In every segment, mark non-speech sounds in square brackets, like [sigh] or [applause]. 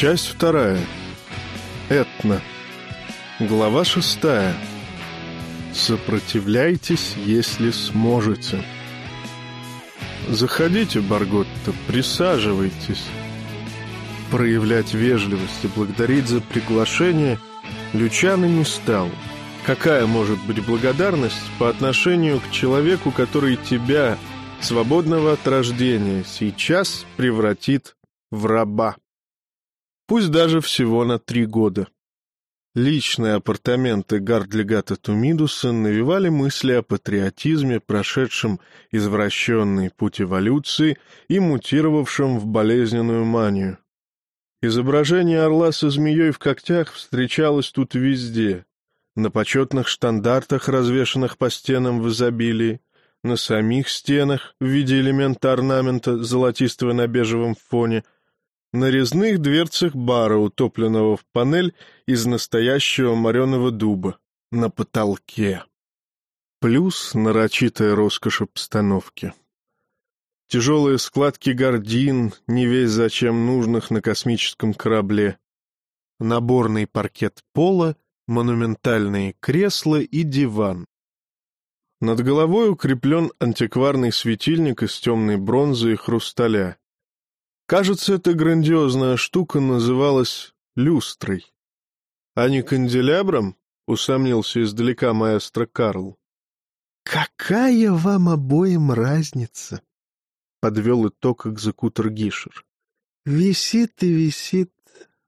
Часть вторая. Этна. Глава шестая. Сопротивляйтесь, если сможете. Заходите, Барготта, присаживайтесь. Проявлять вежливость и благодарить за приглашение Лючано не стал. Какая может быть благодарность по отношению к человеку, который тебя, свободного от рождения, сейчас превратит в раба? Пусть даже всего на три года. Личные апартаменты гардлегата Тумидуса навевали мысли о патриотизме, прошедшем извращенный путь эволюции и мутировавшем в болезненную манию. Изображение орла со змеей в когтях встречалось тут везде. На почетных штандартах, развешанных по стенам в изобилии, на самих стенах в виде элемента орнамента, золотистого на бежевом фоне — на резных дверцах бара, утопленного в панель из настоящего мореного дуба, на потолке. Плюс нарочитая роскошь обстановки. Тяжелые складки гордин, не весь зачем нужных на космическом корабле. Наборный паркет пола, монументальные кресла и диван. Над головой укреплен антикварный светильник из темной бронзы и хрусталя. Кажется, эта грандиозная штука называлась люстрой. А не канделябром, усомнился издалека маэстро Карл. «Какая вам обоим разница?» — подвел итог экзекутор Гишер. «Висит и висит.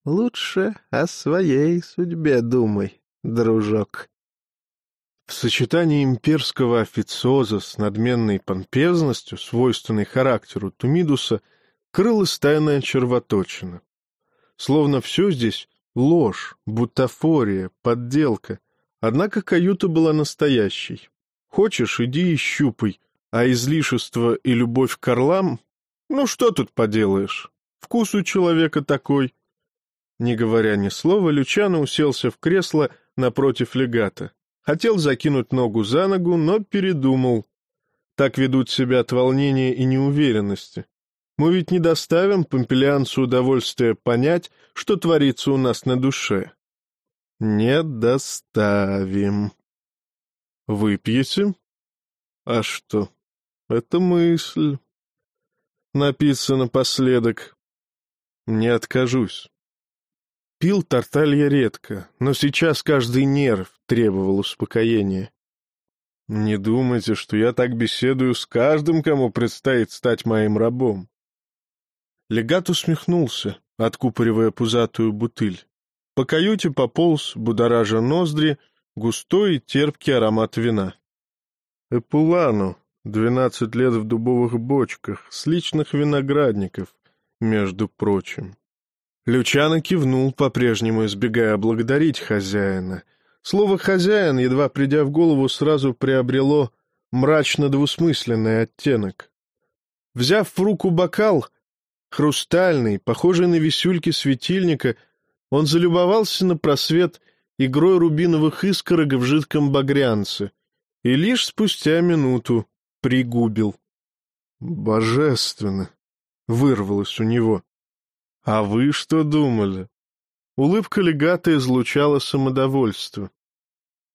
Лучше о своей судьбе думай, дружок». В сочетании имперского официоза с надменной помпезностью, свойственной характеру Тумидуса, крылась тайная червоточина. Словно все здесь — ложь, бутафория, подделка. Однако каюта была настоящей. Хочешь, иди и щупай, а излишество и любовь к орлам — ну что тут поделаешь? Вкус у человека такой. Не говоря ни слова, Лючано уселся в кресло напротив легата. Хотел закинуть ногу за ногу, но передумал. Так ведут себя от волнения и неуверенности. Мы ведь не доставим помпелианцу удовольствие понять, что творится у нас на душе. Не доставим. Выпьете? А что? Это мысль. Напиться напоследок. Не откажусь. Пил тарталья редко, но сейчас каждый нерв требовал успокоения. Не думайте, что я так беседую с каждым, кому предстоит стать моим рабом. Легат усмехнулся, откупоривая пузатую бутыль. По каюте пополз, будоража ноздри, густой и терпкий аромат вина. Эпулану, двенадцать лет в дубовых бочках, с личных виноградников, между прочим. Лючано кивнул, по-прежнему избегая благодарить хозяина. Слово «хозяин», едва придя в голову, сразу приобрело мрачно-двусмысленный оттенок. Взяв в руку бокал, Хрустальный, похожий на висюльки светильника, он залюбовался на просвет игрой рубиновых искорок в жидком багрянце и лишь спустя минуту пригубил. «Божественно!» — вырвалось у него. «А вы что думали?» Улыбка легата излучала самодовольство.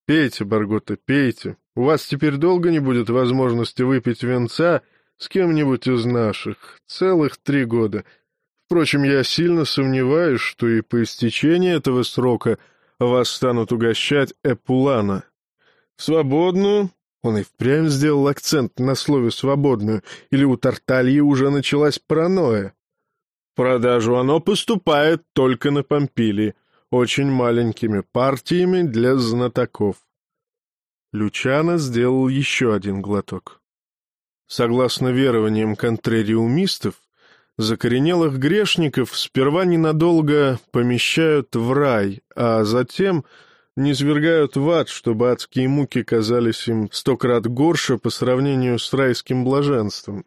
«Пейте, Баргота, пейте. У вас теперь долго не будет возможности выпить венца с кем-нибудь из наших. Целых три года. Впрочем, я сильно сомневаюсь, что и по истечении этого срока вас станут угощать Эпулана. Свободную? Он и впрямь сделал акцент на слове «свободную», или у Тартальи уже началась паранойя. Продажу оно поступает только на Помпилии, очень маленькими партиями для знатоков. Лючано сделал еще один глоток. Согласно верованиям контрериумистов, закоренелых грешников сперва ненадолго помещают в рай, а затем низвергают в ад, чтобы адские муки казались им сто крат горше по сравнению с райским блаженством.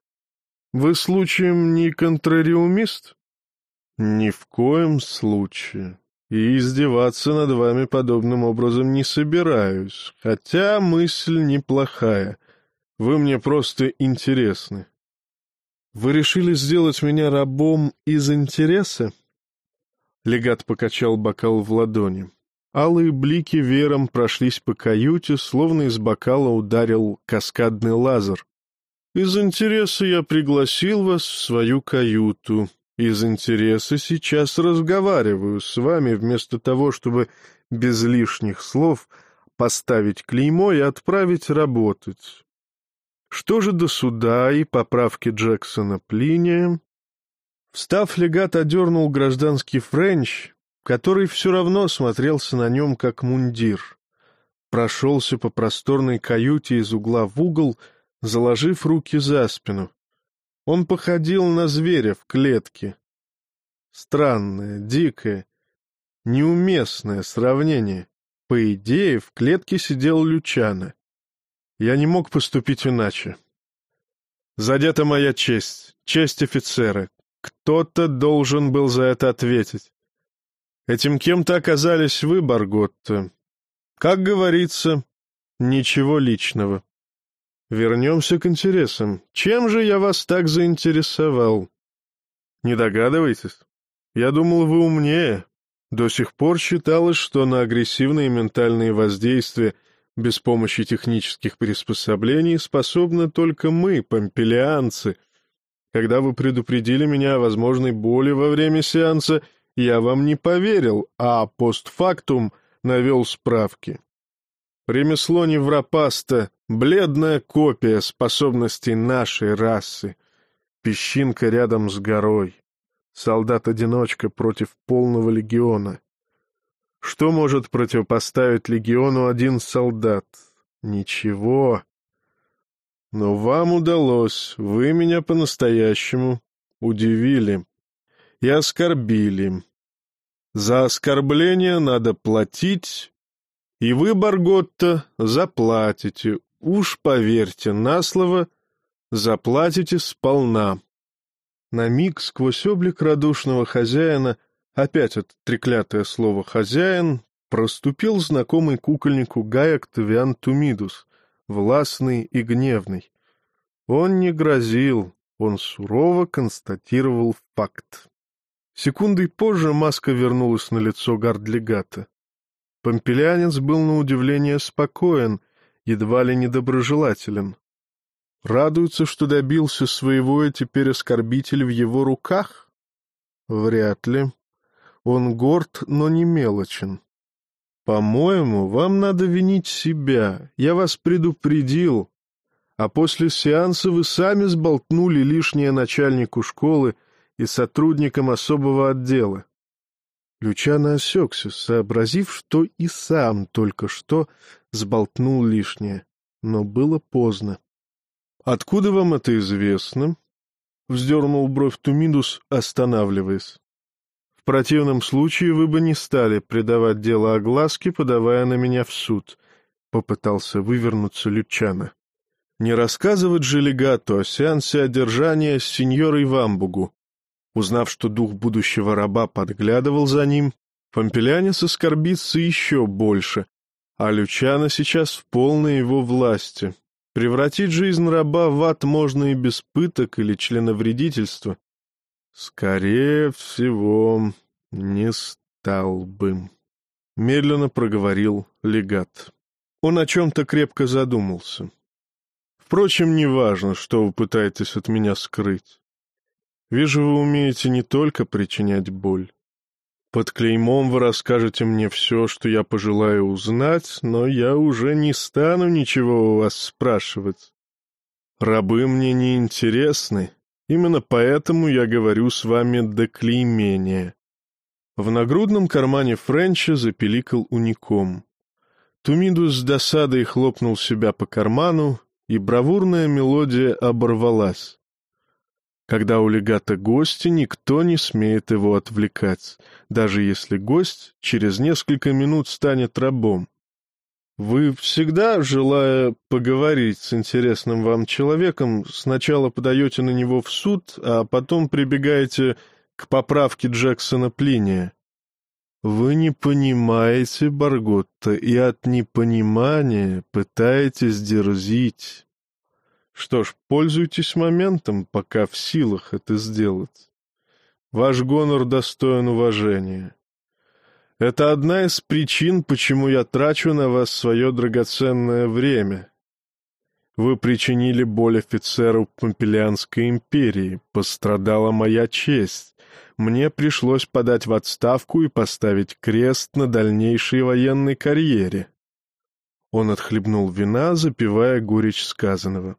Вы случаем не контрариумист? Ни в коем случае. И издеваться над вами подобным образом не собираюсь, хотя мысль неплохая — вы мне просто интересны. Вы решили сделать меня рабом из интереса? Легат покачал бокал в ладони. Алые блики веером прошлись по каюте, словно из бокала ударил каскадный лазер. «Из интереса я пригласил вас в свою каюту. Из интереса сейчас разговариваю с вами, вместо того, чтобы без лишних слов поставить клеймо и отправить работать. Что же до суда и поправки Джексона Плиния? Встав, легат одернул гражданский френч, который все равно смотрелся на нем как мундир. Прошелся по просторной каюте из угла в угол, заложив руки за спину. Он походил на зверя в клетке. Странное, дикое, неуместное сравнение. По идее, в клетке сидел Лючана. Я не мог поступить иначе. Задета моя честь, честь офицера. Кто-то должен был за это ответить. Этим кем-то оказались вы, Барготта. Как говорится, ничего личного. Вернемся к интересам. Чем же я вас так заинтересовал? Не догадываетесь? Я думал, вы умнее. До сих пор считалось, что на агрессивные ментальные воздействия без помощи технических приспособлений способны только мы, помпелианцы. Когда вы предупредили меня о возможной боли во время сеанса, я вам не поверил, а постфактум навел справки. Ремесло невропаста — бледная копия способностей нашей расы. Песчинка рядом с горой. Солдат-одиночка против полного легиона. Что может противопоставить легиону один солдат? Ничего. Но вам удалось, вы меня по-настоящему удивили и оскорбили. За оскорбление надо платить и вы, Барготта, заплатите, уж поверьте на слово, заплатите сполна. На миг сквозь облик радушного хозяина, опять это треклятое слово «хозяин», проступил знакомый кукольнику Гай Октавиан Тумидус, властный и гневный. Он не грозил, он сурово констатировал факт. Секундой позже маска вернулась на лицо гардлегата. Помпелянец был на удивление спокоен, едва ли недоброжелателен. Радуется, что добился своего, и теперь оскорбитель в его руках? Вряд ли. Он горд, но не мелочен. По-моему, вам надо винить себя. Я вас предупредил. А после сеанса вы сами сболтнули лишнее начальнику школы и сотрудникам особого отдела. Лючано осекся, сообразив, что и сам только что сболтнул лишнее. Но было поздно. — Откуда вам это известно? — вздернул бровь Тумидус, останавливаясь. — В противном случае вы бы не стали предавать дело огласке, подавая на меня в суд, — попытался вывернуться Лючано. Не рассказывать же легату о сеансе одержания с сеньорой Вамбугу, Узнав, что дух будущего раба подглядывал за ним, Помпелянец оскорбится еще больше, а Лючана сейчас в полной его власти. Превратить жизнь раба в ад можно и без пыток или членовредительства. Скорее всего, не стал бы. Медленно проговорил легат. Он о чем-то крепко задумался. Впрочем, неважно, что вы пытаетесь от меня скрыть. Вижу, вы умеете не только причинять боль. Под клеймом вы расскажете мне все, что я пожелаю узнать, но я уже не стану ничего у вас спрашивать. Рабы мне не интересны, именно поэтому я говорю с вами до клеймения. В нагрудном кармане Френча запеликал уником. Тумидус с досадой хлопнул себя по карману, и бравурная мелодия оборвалась. Когда у легата гости, никто не смеет его отвлекать, даже если гость через несколько минут станет рабом. Вы всегда, желая поговорить с интересным вам человеком, сначала подаете на него в суд, а потом прибегаете к поправке Джексона Плиния. Вы не понимаете, Барготта, и от непонимания пытаетесь дерзить. Что ж, пользуйтесь моментом, пока в силах это сделать. Ваш гонор достоин уважения. Это одна из причин, почему я трачу на вас свое драгоценное время. Вы причинили боль офицеру Помпелианской империи, пострадала моя честь. Мне пришлось подать в отставку и поставить крест на дальнейшей военной карьере. Он отхлебнул вина, запивая горечь сказанного.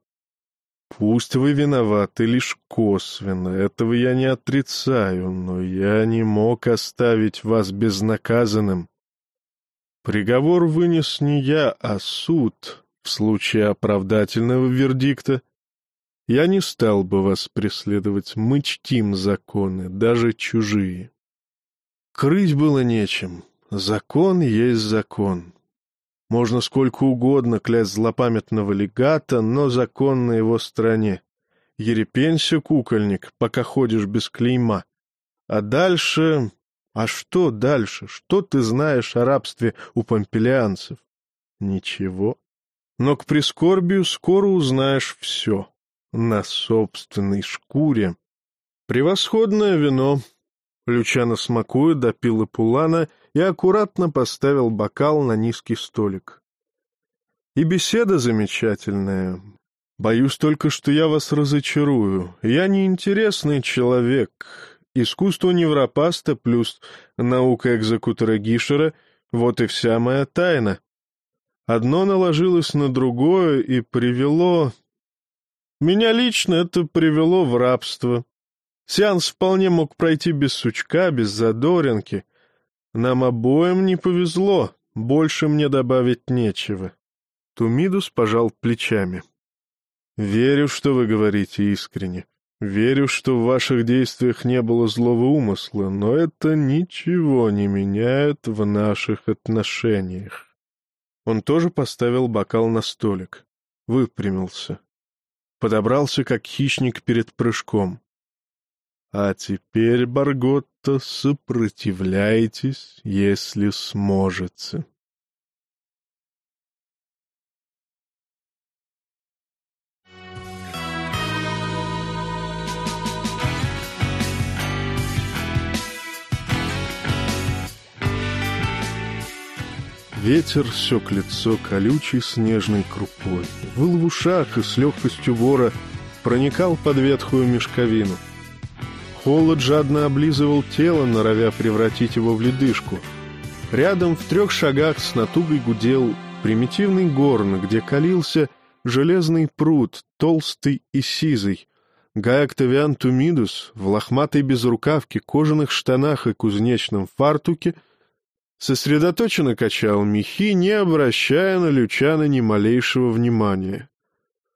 Пусть вы виноваты лишь косвенно, этого я не отрицаю, но я не мог оставить вас безнаказанным. Приговор вынес не я, а суд. В случае оправдательного вердикта я не стал бы вас преследовать, мы чтим законы, даже чужие. Крыть было нечем, закон есть закон. Можно сколько угодно клясть злопамятного легата, но закон на его стороне. Ерепенься, кукольник, пока ходишь без клейма. А дальше... А что дальше? Что ты знаешь о рабстве у помпелианцев? Ничего. Но к прискорбию скоро узнаешь все. На собственной шкуре. Превосходное вино. Лючано смакуя, допил и пулана — и аккуратно поставил бокал на низкий столик. И беседа замечательная. Боюсь только, что я вас разочарую. Я неинтересный человек. Искусство невропаста плюс наука экзекутора Гишера — вот и вся моя тайна. Одно наложилось на другое и привело... Меня лично это привело в рабство. Сеанс вполне мог пройти без сучка, без задоринки. Нам обоим не повезло, больше мне добавить нечего. Тумидус пожал плечами. Верю, что вы говорите искренне. Верю, что в ваших действиях не было злого умысла, но это ничего не меняет в наших отношениях. Он тоже поставил бокал на столик, выпрямился. Подобрался, как хищник перед прыжком. А теперь, Барготто, сопротивляйтесь, если сможете. Ветер сёк лицо колючей снежной крупой, выл в ушах и с легкостью вора проникал под ветхую мешковину — Холод жадно облизывал тело, норовя превратить его в ледышку. Рядом в трех шагах с натугой гудел примитивный горн, где калился железный пруд, толстый и сизый. Гай Октавиан Тумидус в лохматой безрукавке, кожаных штанах и кузнечном фартуке сосредоточенно качал мехи, не обращая на Лючана ни малейшего внимания.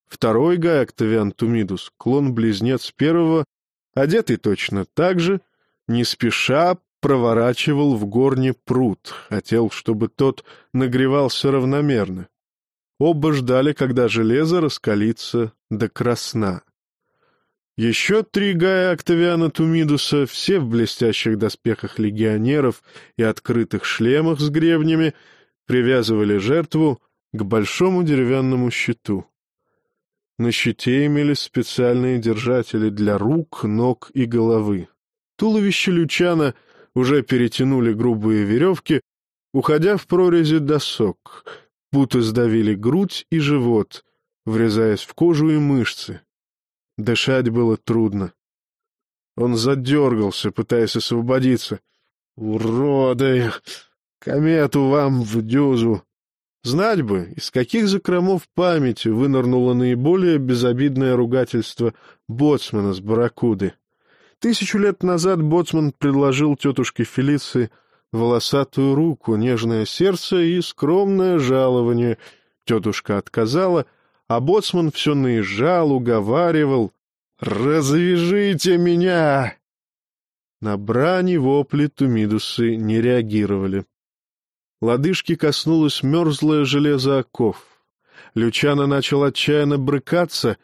Второй Гай Октавиан Тумидус, клон-близнец первого, одетый точно так же, не спеша проворачивал в горне пруд, хотел, чтобы тот нагревался равномерно. Оба ждали, когда железо раскалится до красна. Еще три Гая Октавиана Тумидуса, все в блестящих доспехах легионеров и открытых шлемах с гребнями, привязывали жертву к большому деревянному щиту. На щите имелись специальные держатели для рук, ног и головы. Туловище Лючана уже перетянули грубые веревки, уходя в прорези досок. Путы сдавили грудь и живот, врезаясь в кожу и мышцы. Дышать было трудно. Он задергался, пытаясь освободиться. «Уроды! Комету вам в дюзу!» Знать бы, из каких закромов памяти вынырнуло наиболее безобидное ругательство боцмана с барракуды. Тысячу лет назад боцман предложил тетушке Фелиции волосатую руку, нежное сердце и скромное жалование. Тетушка отказала, а боцман все наезжал, уговаривал. «Развяжите меня!» На брани вопли Тумидусы не реагировали. Лодыжки коснулось мерзлое железо оков. Лючано начал отчаянно брыкаться,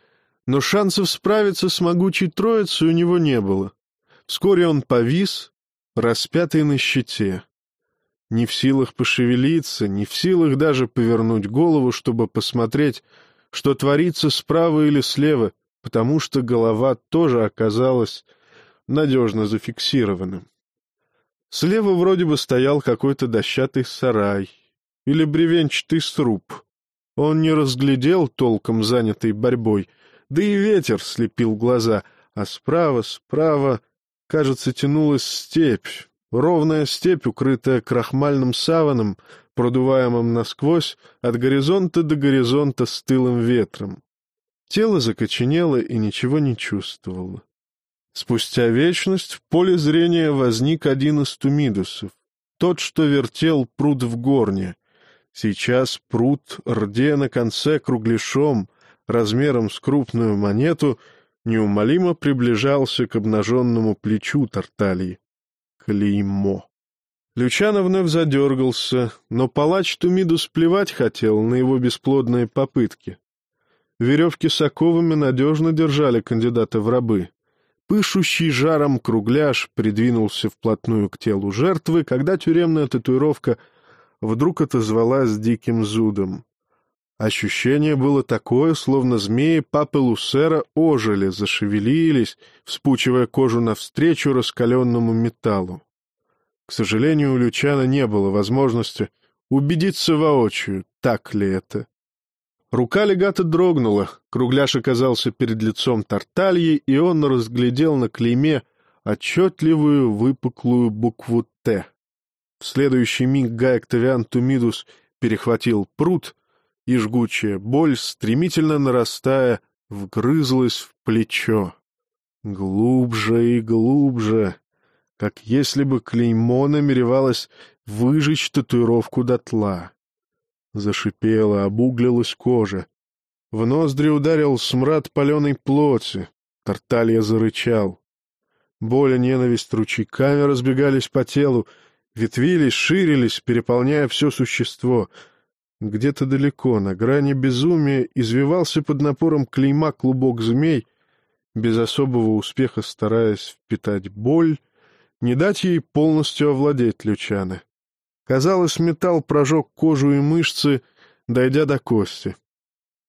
но шансов справиться с могучей троицей у него не было. Вскоре он повис, распятый на щите. Не в силах пошевелиться, не в силах даже повернуть голову, чтобы посмотреть, что творится справа или слева, потому что голова тоже оказалась надежно зафиксированным. Слева вроде бы стоял какой-то дощатый сарай или бревенчатый сруб. Он не разглядел толком занятой борьбой, да и ветер слепил глаза, а справа, справа, кажется, тянулась степь, ровная степь, укрытая крахмальным саваном, продуваемым насквозь от горизонта до горизонта стылым ветром. Тело закоченело и ничего не чувствовало. Спустя вечность в поле зрения возник один из тумидусов, тот, что вертел пруд в горне. Сейчас пруд, рде на конце кругляшом, размером с крупную монету, неумолимо приближался к обнаженному плечу Тартальи. Клеймо. Лючано вновь задергался, но палач Тумидус плевать хотел на его бесплодные попытки. Веревки с оковами надежно держали кандидата в рабы. Пышущий жаром кругляш придвинулся вплотную к телу жертвы, когда тюремная татуировка вдруг отозвалась диким зудом. Ощущение было такое, словно змеи папы Лусера ожили, зашевелились, вспучивая кожу навстречу раскаленному металлу. К сожалению, у Лючана не было возможности убедиться воочию, так ли это. Рука легата дрогнула, кругляш оказался перед лицом Тартальи, и он разглядел на клейме отчетливую выпуклую букву «Т». В следующий миг Гай Октавиан Тумидус перехватил пруд, и жгучая боль, стремительно нарастая, вгрызлась в плечо. Глубже и глубже как если бы клеймо намеревалось выжечь татуировку дотла. Зашипела, обуглилась кожа. В ноздри ударил смрад паленой плоти. Тарталья зарычал. Боль и ненависть ручейками разбегались по телу, ветвились, ширились, переполняя все существо. Где-то далеко, на грани безумия, извивался под напором клейма клубок змей, без особого успеха стараясь впитать боль не дать ей полностью овладеть Лючаны. Казалось, металл прожег кожу и мышцы, дойдя до кости.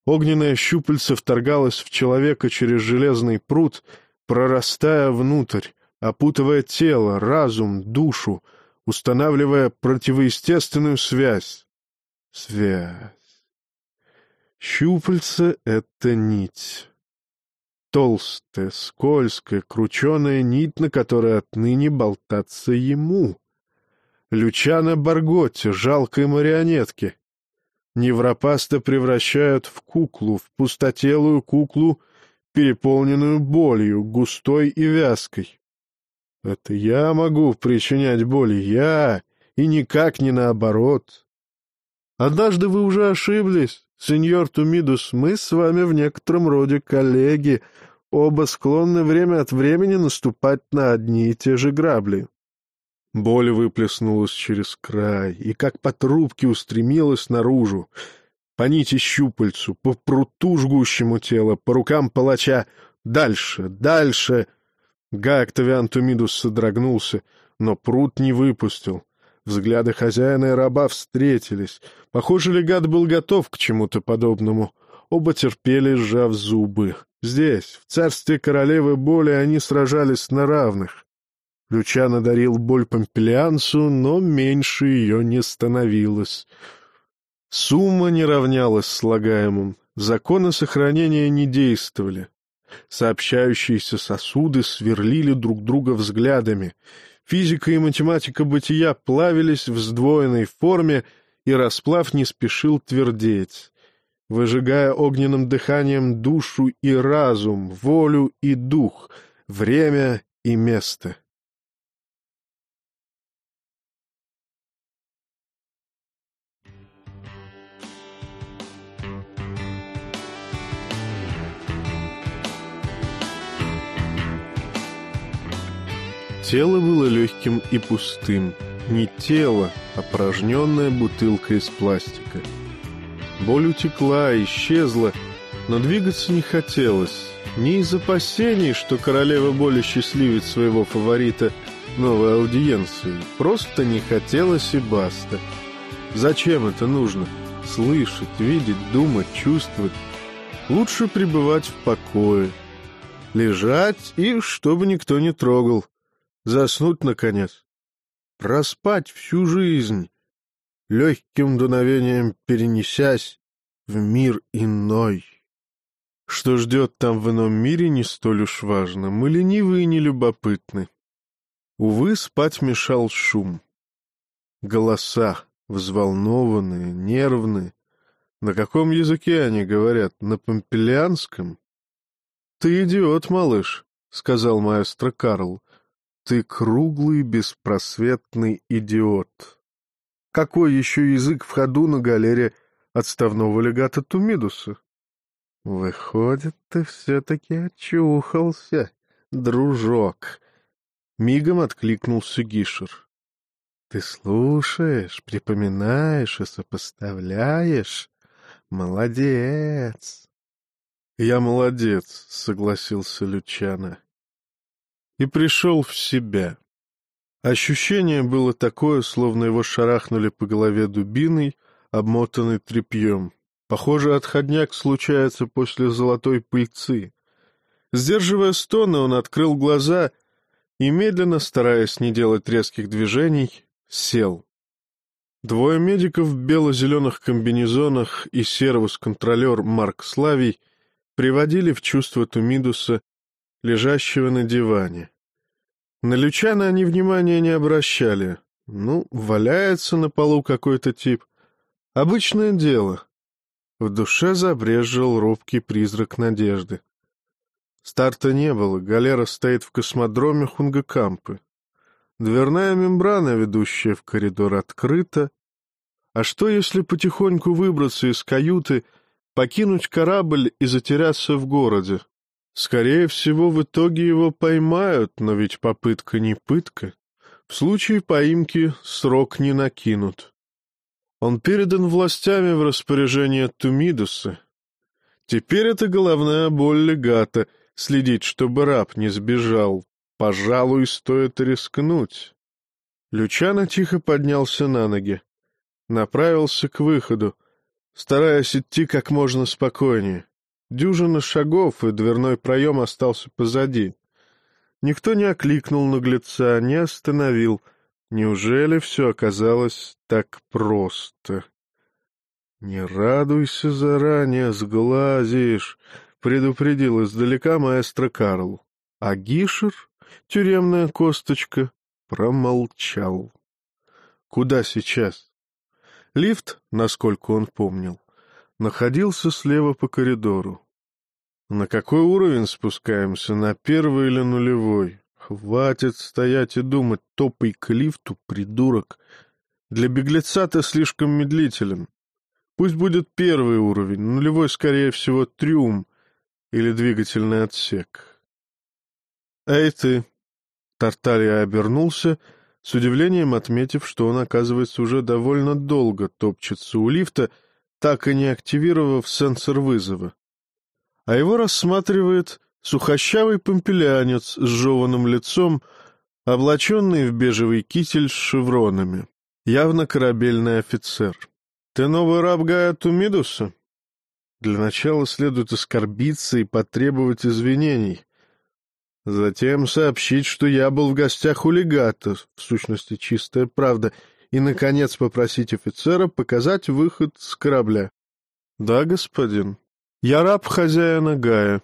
Огненное щупальце вторгалось в человека через железный пруд, прорастая внутрь, опутывая тело, разум, душу, устанавливая противоестественную связь. Связь. Щупальце — это нить. Толстая, скользкая, крученая нить, на которой отныне болтаться ему. Лючана Барготти, жалкой марионетки. Невропаста превращают в куклу, в пустотелую куклу, переполненную болью, густой и вязкой. Это я могу причинять боль, я, и никак не наоборот. Однажды вы уже ошиблись, сеньор Тумидус, мы с вами в некотором роде коллеги, оба склонны время от времени наступать на одни и те же грабли. Боль выплеснулась через край и как по трубке устремилась наружу, по нити щупальцу, по пруту жгущему тело, по рукам палача. Дальше, дальше! Гай Октавиан Тумидус содрогнулся, но прут не выпустил. Взгляды хозяина и раба встретились. Похоже, легат был готов к чему-то подобному. Оба терпели, сжав зубы. Здесь, в царстве королевы боли, они сражались на равных. Лючано дарил боль Помпелиансу, но меньше ее не становилось. Сумма не равнялась слагаемым, законы сохранения не действовали. Сообщающиеся сосуды сверлили друг друга взглядами. Физика и математика бытия плавились в сдвоенной форме, и расплав не спешил твердеть выжигая огненным дыханием душу и разум, волю и дух, время и место. Тело было легким и пустым. Не тело, а порожненная бутылка из пластика — Боль утекла, исчезла, но двигаться не хотелось. Не из опасений, что королева боли счастливит своего фаворита новой аудиенцией. Просто не хотелось и баста. Зачем это нужно? Слышать, видеть, думать, чувствовать. Лучше пребывать в покое. Лежать и чтобы никто не трогал. Заснуть, наконец. Проспать всю жизнь, легким дуновением перенесясь в мир иной. Что ждет там в ином мире, не столь уж важно. Мы ленивы и нелюбопытны. Увы, спать мешал шум. Голоса, взволнованные, нервные. На каком языке они говорят? На помпелианском? — Ты идиот, малыш, — сказал маэстро Карл. — Ты круглый, беспросветный идиот. Какой еще язык в ходу на галере отставного легата Тумидуса? — Выходит, ты все-таки очухался, дружок. Мигом откликнулся Гишер. — Ты слушаешь, припоминаешь и сопоставляешь. Молодец. — Я молодец, — согласился Лючана. И пришел в себя. Ощущение было такое, словно его шарахнули по голове дубиной, обмотанной тряпьем. Похоже, отходняк случается после золотой пыльцы. Сдерживая стоны, он открыл глаза и, медленно, стараясь не делать резких движений, сел. Двое медиков в бело-зеленых комбинезонах и сервус-контролер Марк Славий приводили в чувство Тумидуса, лежащего на диване. На Лючана они внимания не обращали. Ну, валяется на полу какой-то тип. Обычное дело. В душе забрежил робкий призрак надежды. Старта не было, галера стоит в космодроме Хунгакампы. Дверная мембрана, ведущая в коридор, открыта. А что, если потихоньку выбраться из каюты, покинуть корабль и затеряться в городе? Скорее всего, в итоге его поймают, но ведь попытка не пытка. В случае поимки срок не накинут. Он передан властями в распоряжение Тумидуса. Теперь это головная боль легата — следить, чтобы раб не сбежал. Пожалуй, стоит рискнуть. Лючано тихо поднялся на ноги. Направился к выходу, стараясь идти как можно спокойнее. Дюжина шагов, и дверной проем остался позади. Никто не окликнул наглеца, не остановил. Неужели все оказалось так просто? — Не радуйся заранее, сглазишь, — предупредил издалека маэстро Карл. А Гишер Тюремная косточка промолчал. Куда сейчас? Лифт, насколько он помнил, находился слева по коридору. На какой уровень спускаемся, на первый или нулевой? Хватит стоять и думать, топай к лифту, придурок. Для беглеца ты слишком медлителен. Пусть будет первый уровень, нулевой, скорее всего, трюм или двигательный отсек. Эй ты, Тартария обернулся, с удивлением отметив, что он, оказывается, уже довольно долго топчется у лифта, так и не активировав сенсор вызова. А его рассматривает сухощавый помпелянец с жеванным лицом, облаченный в бежевый китель с шевронами, явно корабельный офицер. — Ты новый раб Гая Тумидуса? Для начала следует оскорбиться и потребовать извинений. Затем сообщить, что я был в гостях у легата, в сущности чистая правда, и, наконец, попросить офицера показать выход с корабля. — Да, господин. Я раб хозяина Гая.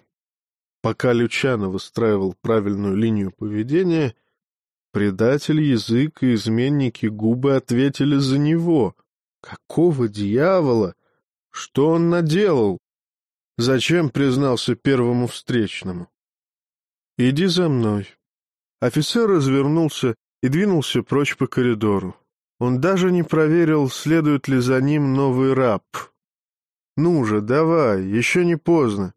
Пока Лючано выстраивал правильную линию поведения, предатель язык и изменники губы ответили за него. Какого дьявола? Что он наделал? Зачем признался первому встречному? «Иди за мной». Офицер развернулся и двинулся прочь по коридору. Он даже не проверил, следует ли за ним новый раб. «Ну же, давай, еще не поздно.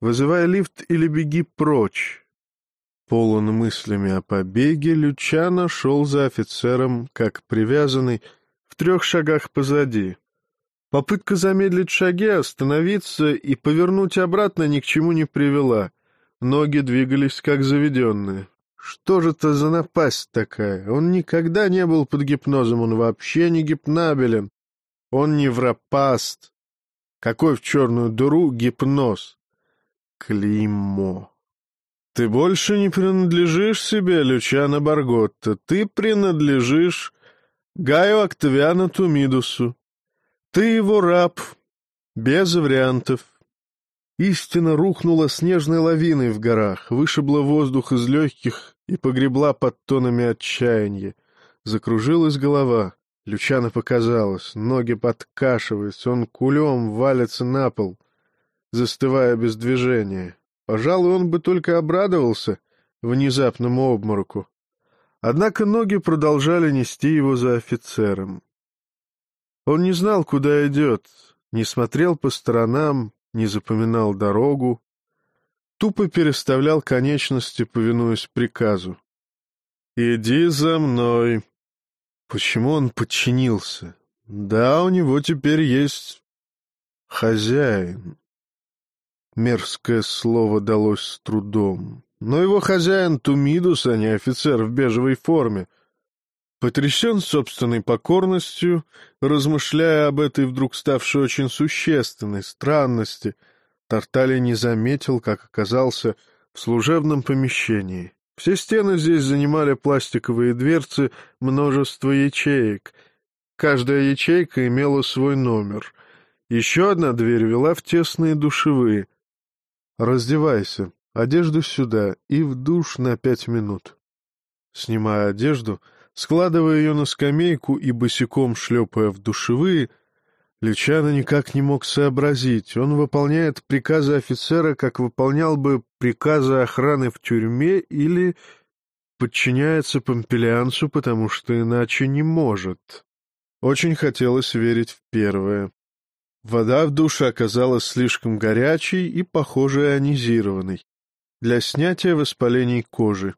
Вызывай лифт или беги прочь». Полон мыслями о побеге, Лючано шел за офицером, как привязанный, в трех шагах позади. Попытка замедлить шаги, остановиться и повернуть обратно ни к чему не привела — Ноги двигались как заведенные. Что же это за напасть такая? Он никогда не был под гипнозом, он вообще не гипнабелен. Он невропаст. Какой в черную дыру гипноз? Клеймо. Ты больше не принадлежишь себе, Лючано Барготта. Ты принадлежишь Гаю Октавиану Тумидусу. Ты его раб, без вариантов. Истина рухнула снежной лавиной в горах, вышибла воздух из легких и погребла под тонами отчаяния. Закружилась голова. Лючано показалось, ноги подкашиваются, он кулем валится на пол, застывая без движения. Пожалуй, он бы только обрадовался внезапному обмороку. Однако ноги продолжали нести его за офицером. Он не знал, куда идет, не смотрел по сторонам, не запоминал дорогу, тупо переставлял конечности, повинуясь приказу. «Иди за мной!» Почему он подчинился? Да, у него теперь есть хозяин. Мерзкое слово далось с трудом. Но его хозяин Тумидус, а не офицер в бежевой форме. Потрясен собственной покорностью, размышляя об этой вдруг ставшей очень существенной странности, Тартали не заметил, как оказался в служебном помещении. Все стены здесь занимали пластиковые дверцы, множество ячеек. Каждая ячейка имела свой номер. Еще одна дверь вела в тесные душевые. «Раздевайся», одежду сюда и в душ на пять минут. Снимая одежду, складывая ее на скамейку и босиком шлепая в душевые, Лючано никак не мог сообразить. Он выполняет приказы офицера, как выполнял бы приказы охраны в тюрьме или подчиняется Помпелианцу, потому что иначе не может. Очень хотелось верить в первое. Вода в душе оказалась слишком горячей и, похоже, ионизированной для снятия воспалений кожи.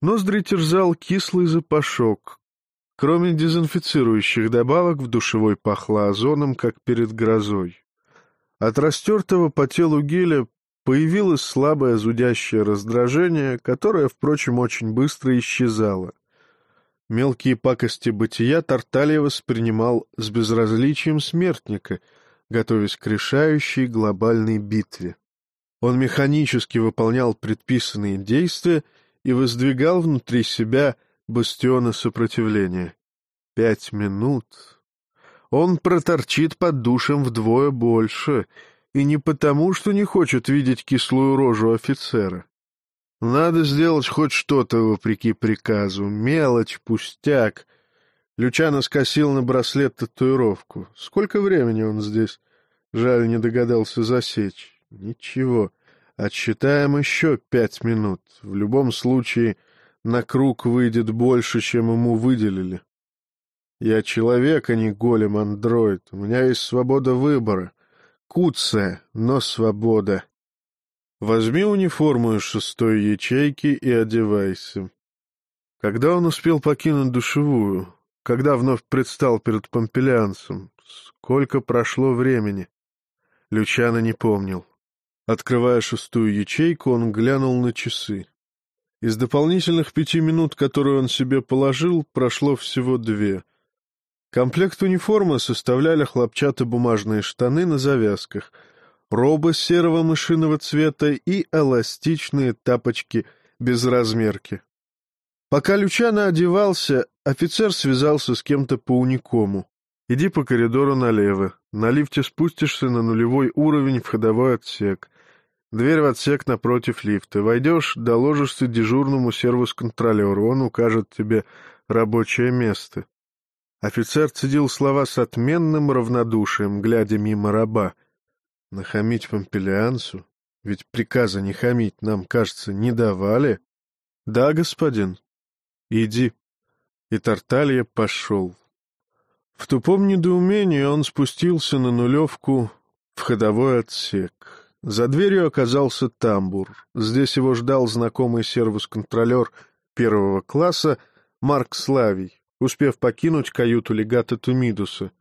Ноздри терзал кислый запашок. Кроме дезинфицирующих добавок, в душевой пахло озоном, как перед грозой. От растертого по телу геля появилось слабое зудящее раздражение, которое, впрочем, очень быстро исчезало. Мелкие пакости бытия Тарталья воспринимал с безразличием смертника, готовясь к решающей глобальной битве. Он механически выполнял предписанные действия и воздвигал внутри себя бастионы сопротивления. Пять минут. Он проторчит под душем вдвое больше, и не потому, что не хочет видеть кислую рожу офицера. Надо сделать хоть что-то вопреки приказу. Мелочь, пустяк. Лючано скосил на браслет татуировку. Сколько времени он здесь? Жаль, не догадался засечь. Ничего, отсчитаем еще пять минут. В любом случае, на круг выйдет больше, чем ему выделили. Я человек, а не голем-андроид. У меня есть свобода выбора. Куция, но свобода. Возьми униформу из шестой ячейки и одевайся. Когда он успел покинуть душевую? Когда вновь предстал перед помпелянцем? Сколько прошло времени? Лючано не помнил. Открывая шестую ячейку, он глянул на часы. Из дополнительных пяти минут, которые он себе положил, прошло всего две. Комплект униформы составляли хлопчатобумажные штаны на завязках, роба серого мышиного цвета и эластичные тапочки без размерки. Пока Лючано одевался, офицер связался с кем-то по уникому. «Иди по коридору налево. На лифте спустишься на нулевой уровень в ходовой отсек. Дверь в отсек напротив лифта. Войдешь, доложишься дежурному сервис-контролеру. Он укажет тебе рабочее место. Офицер цедил слова с отменным равнодушием, глядя мимо раба. Нахамить Помпелианцу? Ведь приказа не хамить нам, кажется, не давали. Да, господин. Иди. И Тарталья пошел. В тупом недоумении он спустился на нулевку в ходовой отсек. За дверью оказался тамбур. Здесь его ждал знакомый сервис-контролер первого класса Марк Славий, успев покинуть каюту легата Тумидуса.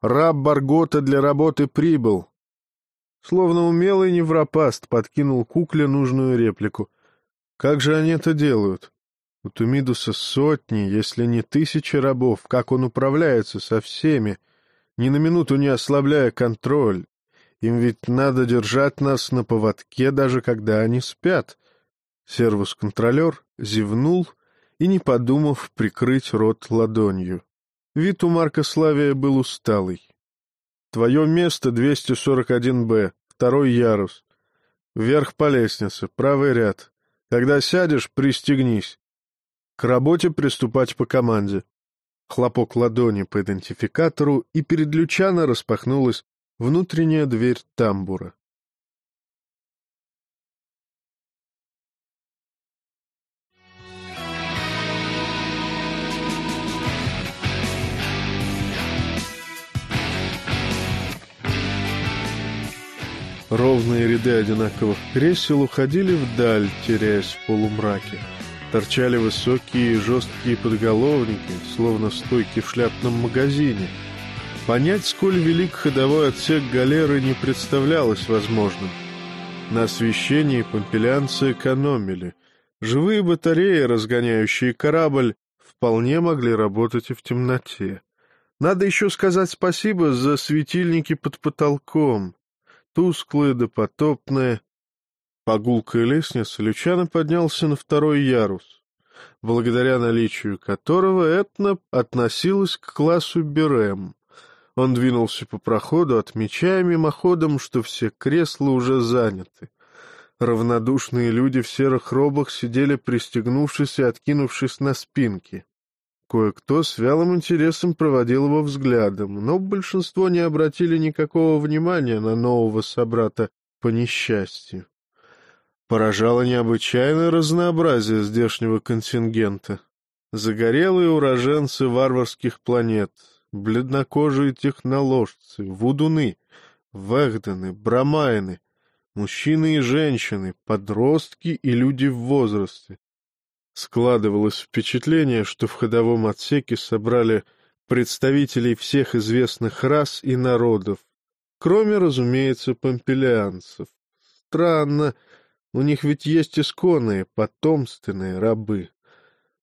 «Раб Баргота для работы прибыл!» Словно умелый невропаст подкинул кукле нужную реплику. «Как же они это делают?» У Тумидуса сотни, если не тысячи рабов. Как он управляется со всеми, ни на минуту не ослабляя контроль, им ведь надо держать нас на поводке, даже когда они спят. Сервус-контролер зевнул и, не подумав, прикрыть рот ладонью. Вид у Марка Славия был усталый. «Твое место 241-Б, второй ярус. Вверх по лестнице, правый ряд. Когда сядешь, пристегнись. К работе приступать по команде». Хлопок ладони по идентификатору, и перед Лючано распахнулась внутренняя дверь тамбура. Ровные ряды одинаковых кресел уходили вдаль, теряясь в полумраке. Торчали высокие и жесткие подголовники, словно стойки в шляпном магазине. Понять, сколь велик ходовой отсек галеры, не представлялось возможным. На освещении помпелянцы экономили. Живые батареи, разгоняющие корабль, вполне могли работать и в темноте. Надо еще сказать спасибо за светильники под потолком тусклое допотопное. По гулкой лестнице Лючано поднялся на второй ярус, благодаря наличию которого Этна относилась к классу Берем. Он двинулся по проходу, отмечая мимоходом, что все кресла уже заняты. Равнодушные люди в серых робах сидели пристегнувшись и откинувшись на спинки. Кое-кто с вялым интересом проводил его взглядом, но большинство не обратили никакого внимания на нового собрата по несчастью. Поражало необычайное разнообразие здешнего контингента. Загорелые уроженцы варварских планет, бледнокожие техноложцы, вудуны, вэгдены, брамайны, мужчины и женщины, подростки и люди в возрасте, Складывалось впечатление, что в ходовом отсеке собрали представителей всех известных рас и народов, кроме, разумеется, помпелианцев. Странно, у них ведь есть исконные, потомственные рабы.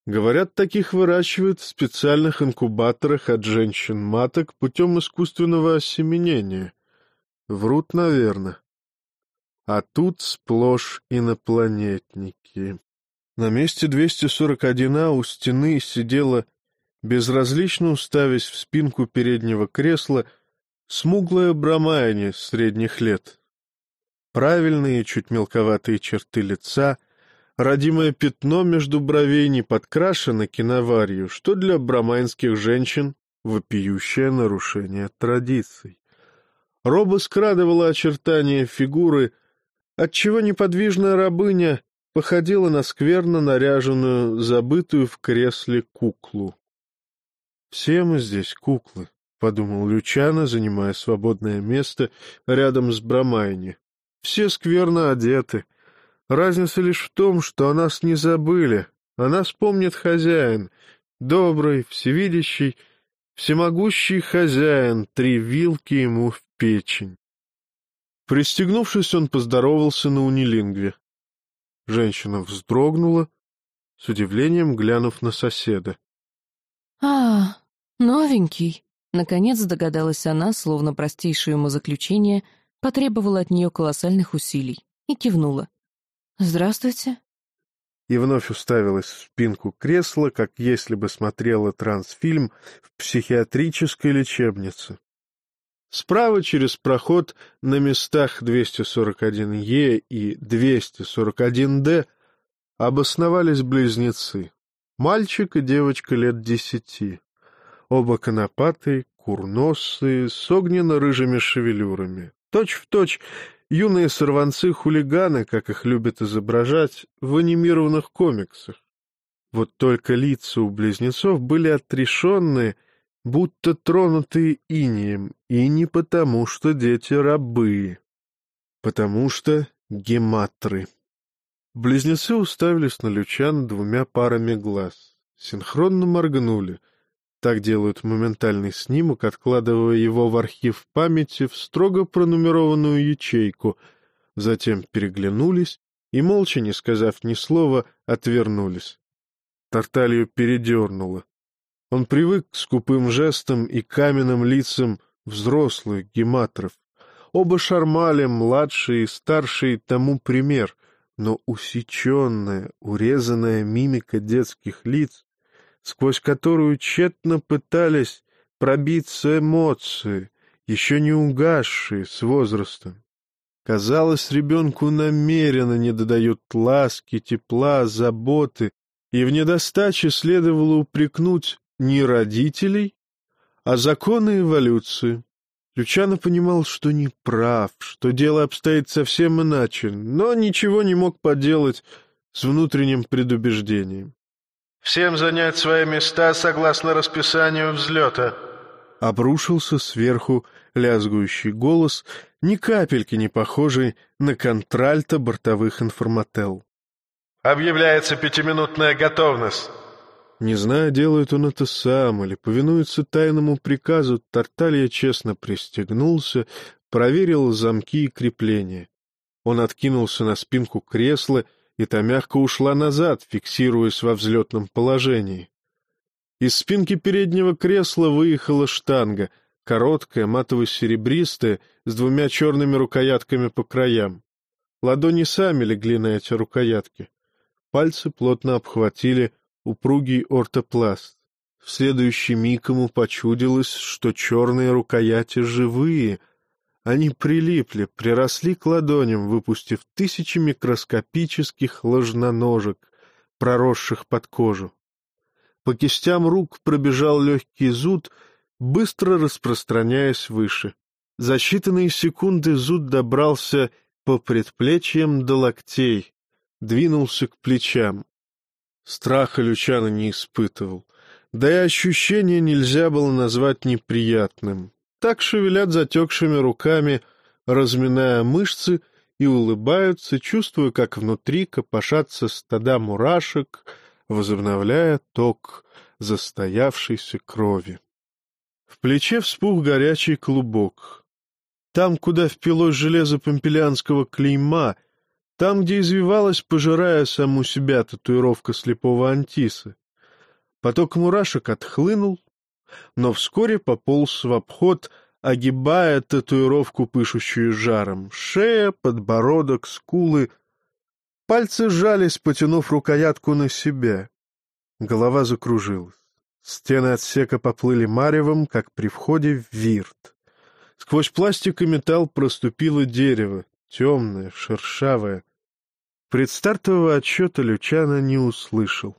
Говорят, таких выращивают в специальных инкубаторах от женщин-маток путем искусственного осеменения. Врут, наверное. А тут сплошь инопланетники. На месте 241А у стены сидела, безразлично уставясь в спинку переднего кресла, смуглая Брамаяне средних лет. Правильные, чуть мелковатые черты лица, родимое пятно между бровей не подкрашено киноварью, что для брамайнских женщин вопиющее нарушение традиций. Роба скрадывала очертания фигуры, отчего неподвижная рабыня походила на скверно наряженную, забытую в кресле куклу. «Все мы здесь куклы», — подумал Лючано, занимая свободное место рядом с Брамайни. «Все скверно одеты. Разница лишь в том, что о нас не забыли. О нас помнит хозяин, добрый, всевидящий, всемогущий хозяин, три вилки ему в печень». Пристегнувшись, он поздоровался на унилингве. Женщина вздрогнула, с удивлением глянув на соседа. — А, новенький! — наконец догадалась она, словно простейшее заключение потребовало от нее колоссальных усилий, и кивнула. — Здравствуйте. И вновь уставилась в спинку кресла, как если бы смотрела трансфильм в психиатрической лечебнице. Справа через проход на местах 241Е и 241Д обосновались близнецы. Мальчик и девочка лет десяти. Оба конопатые, курносые, с огненно-рыжими шевелюрами. Точь-в-точь точь юные сорванцы-хулиганы, как их любят изображать в анимированных комиксах. Вот только лица у близнецов были отрешенные — будто тронутые инием, и не потому, что дети рабы, потому что гематры. Близнецы уставились на Лючана двумя парами глаз, синхронно моргнули. Так делают моментальный снимок, откладывая его в архив памяти в строго пронумерованную ячейку, затем переглянулись и, молча не сказав ни слова, отвернулись. Тарталью передернуло. Он привык к скупым жестам и каменным лицам взрослых гематров. Оба шармали, младший и старший, тому пример. но усеченная, урезанная мимика детских лиц, сквозь которую тщетно пытались пробиться эмоции, еще не угасшие с возрастом. Казалось, ребенку намеренно не додают ласки, тепла, заботы, и в недостаче следовало упрекнуть не родителей, а законы эволюции. Лючано понимал, что не прав, что дело обстоит совсем иначе, но ничего не мог поделать с внутренним предубеждением. «Всем занять свои места согласно расписанию взлета», — обрушился сверху лязгующий голос, ни капельки не похожий на контральта бортовых информател. «Объявляется пятиминутная готовность». Не зная, делает он это сам или повинуется тайному приказу, Тарталья честно пристегнулся, проверил замки и крепления. Он откинулся на спинку кресла, и та мягко ушла назад, фиксируясь во взлетном положении. Из спинки переднего кресла выехала штанга, короткая, матово-серебристая, с двумя черными рукоятками по краям. Ладони сами легли на эти рукоятки. Пальцы плотно обхватили упругий ортопласт. В следующий миг ему почудилось, что черные рукояти живые. Они прилипли, приросли к ладоням, выпустив тысячи микроскопических ложноножек, проросших под кожу. По кистям рук пробежал легкий зуд, быстро распространяясь выше. За считанные секунды зуд добрался по предплечьям до локтей, двинулся к плечам. Страха Лючана не испытывал. Да и ощущение нельзя было назвать неприятным. Так шевелят затекшими руками, разминая мышцы, и улыбаются, чувствуя, как внутри копошатся стада мурашек, возобновляя ток застоявшейся крови. В плече вспух горячий клубок. Там, куда впилось железо помпелянского клейма — там, где извивалась, пожирая саму себя татуировка слепого антиса. Поток мурашек отхлынул, но вскоре пополз в обход, огибая татуировку, пышущую жаром. Шея, подбородок, скулы. Пальцы сжались, потянув рукоятку на себя. Голова закружилась. Стены отсека поплыли маревом, как при входе в вирт. Сквозь пластик и металл проступило дерево, темное, шершавое. Предстартового отчета Лючана не услышал.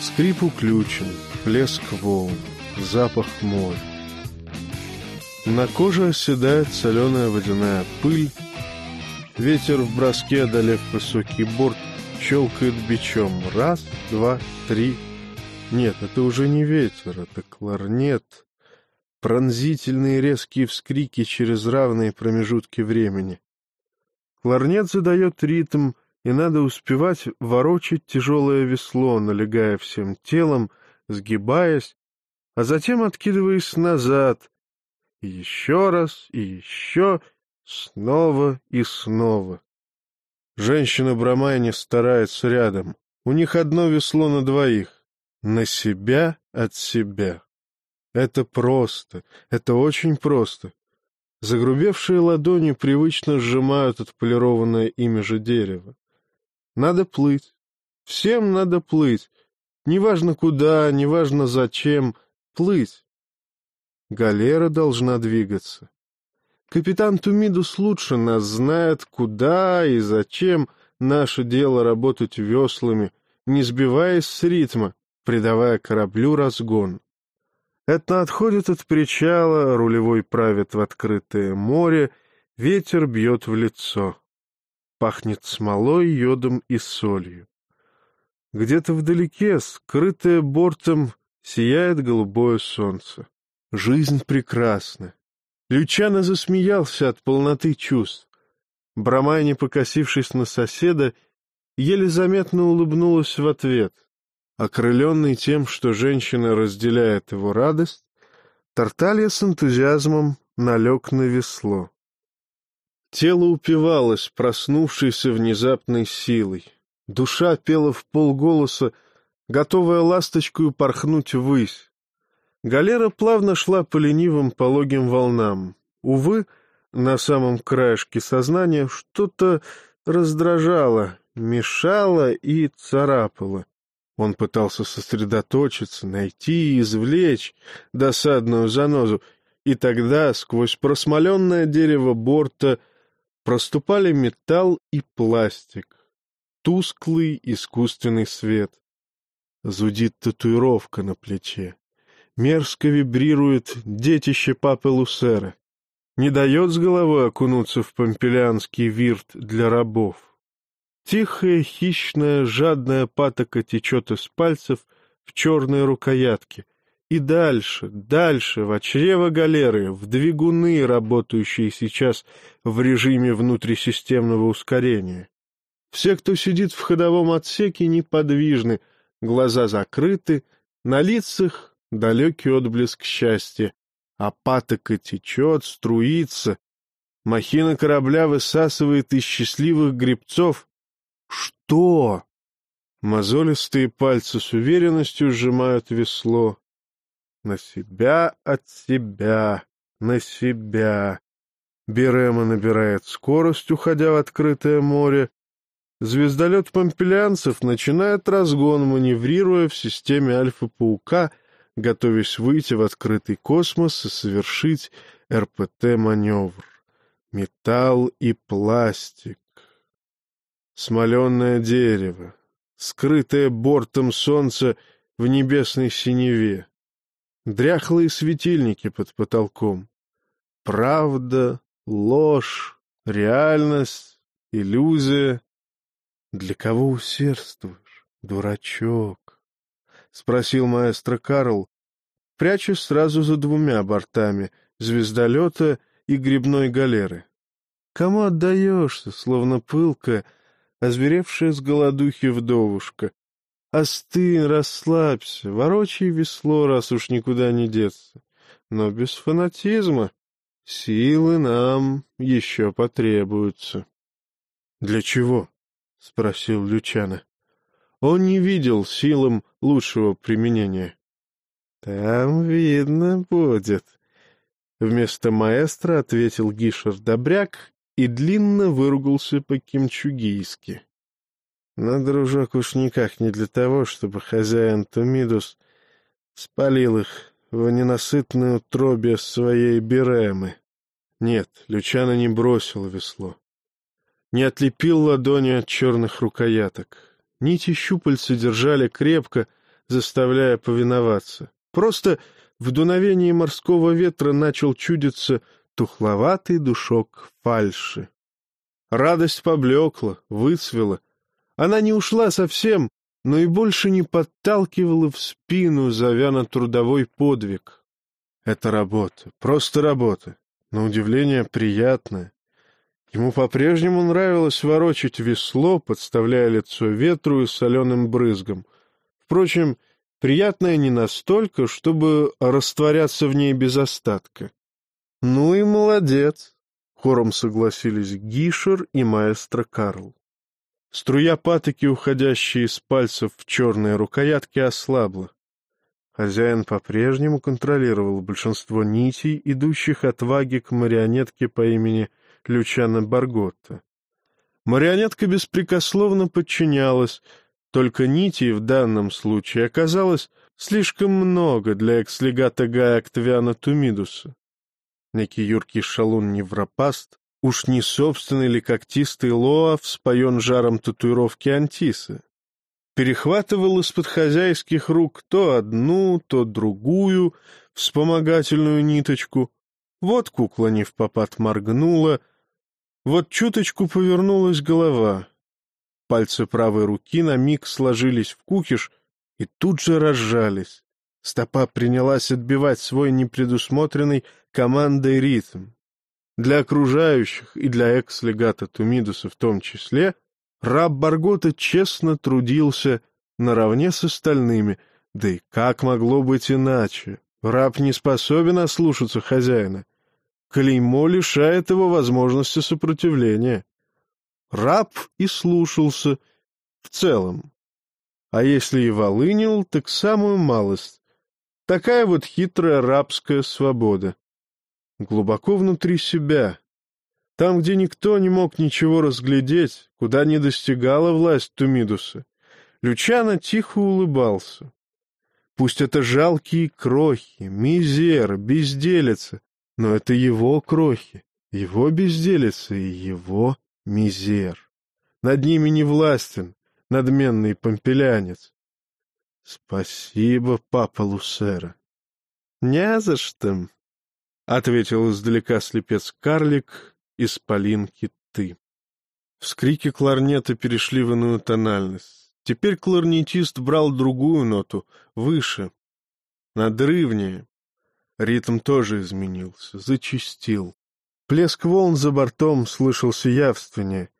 Скрип уключен, плеск волн, запах моря. На коже оседает соленая водяная пыль, Ветер в броске, одолев высокий борт, щелкает бичом. Раз, два, три. Нет, это уже не ветер, это кларнет. Пронзительные резкие вскрики через равные промежутки времени. Кларнет задает ритм, и надо успевать ворочать тяжелое весло, налегая всем телом, сгибаясь, а затем откидываясь назад. И еще раз, и еще, Снова и снова. Женщина Брамайни старается рядом. У них одно весло на двоих. На себя от себя. Это просто. Это очень просто. Загрубевшие ладони привычно сжимают отполированное ими же дерево. Надо плыть. Всем надо плыть. Неважно куда, неважно зачем. Плыть. Галера должна двигаться. Капитан Тумидус лучше нас знает, куда и зачем наше дело работать веслами, не сбиваясь с ритма, придавая кораблю разгон. Это отходит от причала, рулевой правит в открытое море, ветер бьет в лицо. Пахнет смолой, йодом и солью. Где-то вдалеке, скрытое бортом, сияет голубое солнце. Жизнь прекрасна. Лючано засмеялся от полноты чувств. Брамайни, покосившись на соседа, еле заметно улыбнулась в ответ. Окрыленный тем, что женщина разделяет его радость, Тарталья с энтузиазмом налег на весло. Тело упивалось проснувшейся внезапной силой. Душа пела в полголоса, готовая ласточкою порхнуть ввысь. Галера плавно шла по ленивым пологим волнам. Увы, на самом краешке сознания что-то раздражало, мешало и царапало. Он пытался сосредоточиться, найти и извлечь досадную занозу, и тогда сквозь просмоленное дерево борта проступали металл и пластик, тусклый искусственный свет. Зудит татуировка на плече. Мерзко вибрирует детище папы Лусера. Не дает с головой окунуться в помпелянский вирт для рабов. Тихая, хищная, жадная патока течет из пальцев в черные рукоятки. И дальше, дальше, в чрево галеры, в двигуны, работающие сейчас в режиме внутрисистемного ускорения. Все, кто сидит в ходовом отсеке, неподвижны, глаза закрыты, на лицах далекий отблеск счастья, а патока течет, струится. Махина корабля высасывает из счастливых гребцов. Что? Мозолистые пальцы с уверенностью сжимают весло. На себя от себя, на себя. Берема набирает скорость, уходя в открытое море. Звездолет помпелянцев начинает разгон, маневрируя в системе Альфа-паука, готовясь выйти в открытый космос и совершить РПТ-маневр. Металл и пластик. Смоленное дерево, скрытое бортом солнца в небесной синеве. Дряхлые светильники под потолком. Правда, ложь, реальность, иллюзия. Для кого усердствуешь, дурачок? — спросил маэстро Карл, прячась сразу за двумя бортами звездолета и грибной галеры. — Кому отдаешься, словно пылка, озверевшая с голодухи вдовушка? Остынь, расслабься, ворочай весло, раз уж никуда не деться. Но без фанатизма силы нам еще потребуются. — Для чего? — спросил Лючана. Он не видел силам лучшего применения. — Там видно будет. Вместо маэстро ответил Гишер Добряк и длинно выругался по-кимчугийски. Но, дружок, уж никак не для того, чтобы хозяин Тумидус спалил их в ненасытной утробе своей беремы. Нет, Лючана не бросил весло не отлепил ладони от черных рукояток. Нити щупальца держали крепко, заставляя повиноваться. Просто в дуновении морского ветра начал чудиться тухловатый душок фальши. Радость поблекла, выцвела. Она не ушла совсем, но и больше не подталкивала в спину, зовя на трудовой подвиг. Это работа, просто работа, на удивление приятная. Ему по-прежнему нравилось ворочать весло, подставляя лицо ветру и соленым брызгам. Впрочем, приятное не настолько, чтобы растворяться в ней без остатка. — Ну и молодец! — хором согласились Гишер и маэстро Карл. Струя патоки, уходящая из пальцев в черные рукоятки, ослабла. Хозяин по-прежнему контролировал большинство нитей, идущих от ваги к марионетке по имени Лючана Барготта. Марионетка беспрекословно подчинялась, только нитей в данном случае оказалось слишком много для экслегата Гая Октавиана Тумидуса. Некий юркий шалун Невропаст, уж не собственный ли когтистый Лоа вспоен жаром татуировки Антисы. Перехватывал из-под хозяйских рук то одну, то другую вспомогательную ниточку. Вот кукла не в попад моргнула, вот чуточку повернулась голова. Пальцы правой руки на миг сложились в кукиш и тут же разжались. Стопа принялась отбивать свой непредусмотренный командой ритм. Для окружающих и для экс-легата Тумидуса в том числе раб Баргота честно трудился наравне с остальными, да и как могло быть иначе? Раб не способен ослушаться хозяина. Клеймо лишает его возможности сопротивления. Раб и слушался, в целом. А если и волынил, так самую малость. Такая вот хитрая рабская свобода. Глубоко внутри себя. Там, где никто не мог ничего разглядеть, куда не достигала власть Тумидуса, Лючано тихо улыбался. Пусть это жалкие крохи, мизер, безделица, но это его крохи, его безделица и его мизер. Над ними не властен надменный помпелянец. — Спасибо, папа Лусера. — Не за что, — ответил издалека слепец-карлик из полинки «ты». Вскрики кларнета перешли в иную тональность. Теперь кларнетист брал другую ноту, выше, надрывнее. Ритм тоже изменился, зачистил. Плеск волн за бортом слышался явственнее.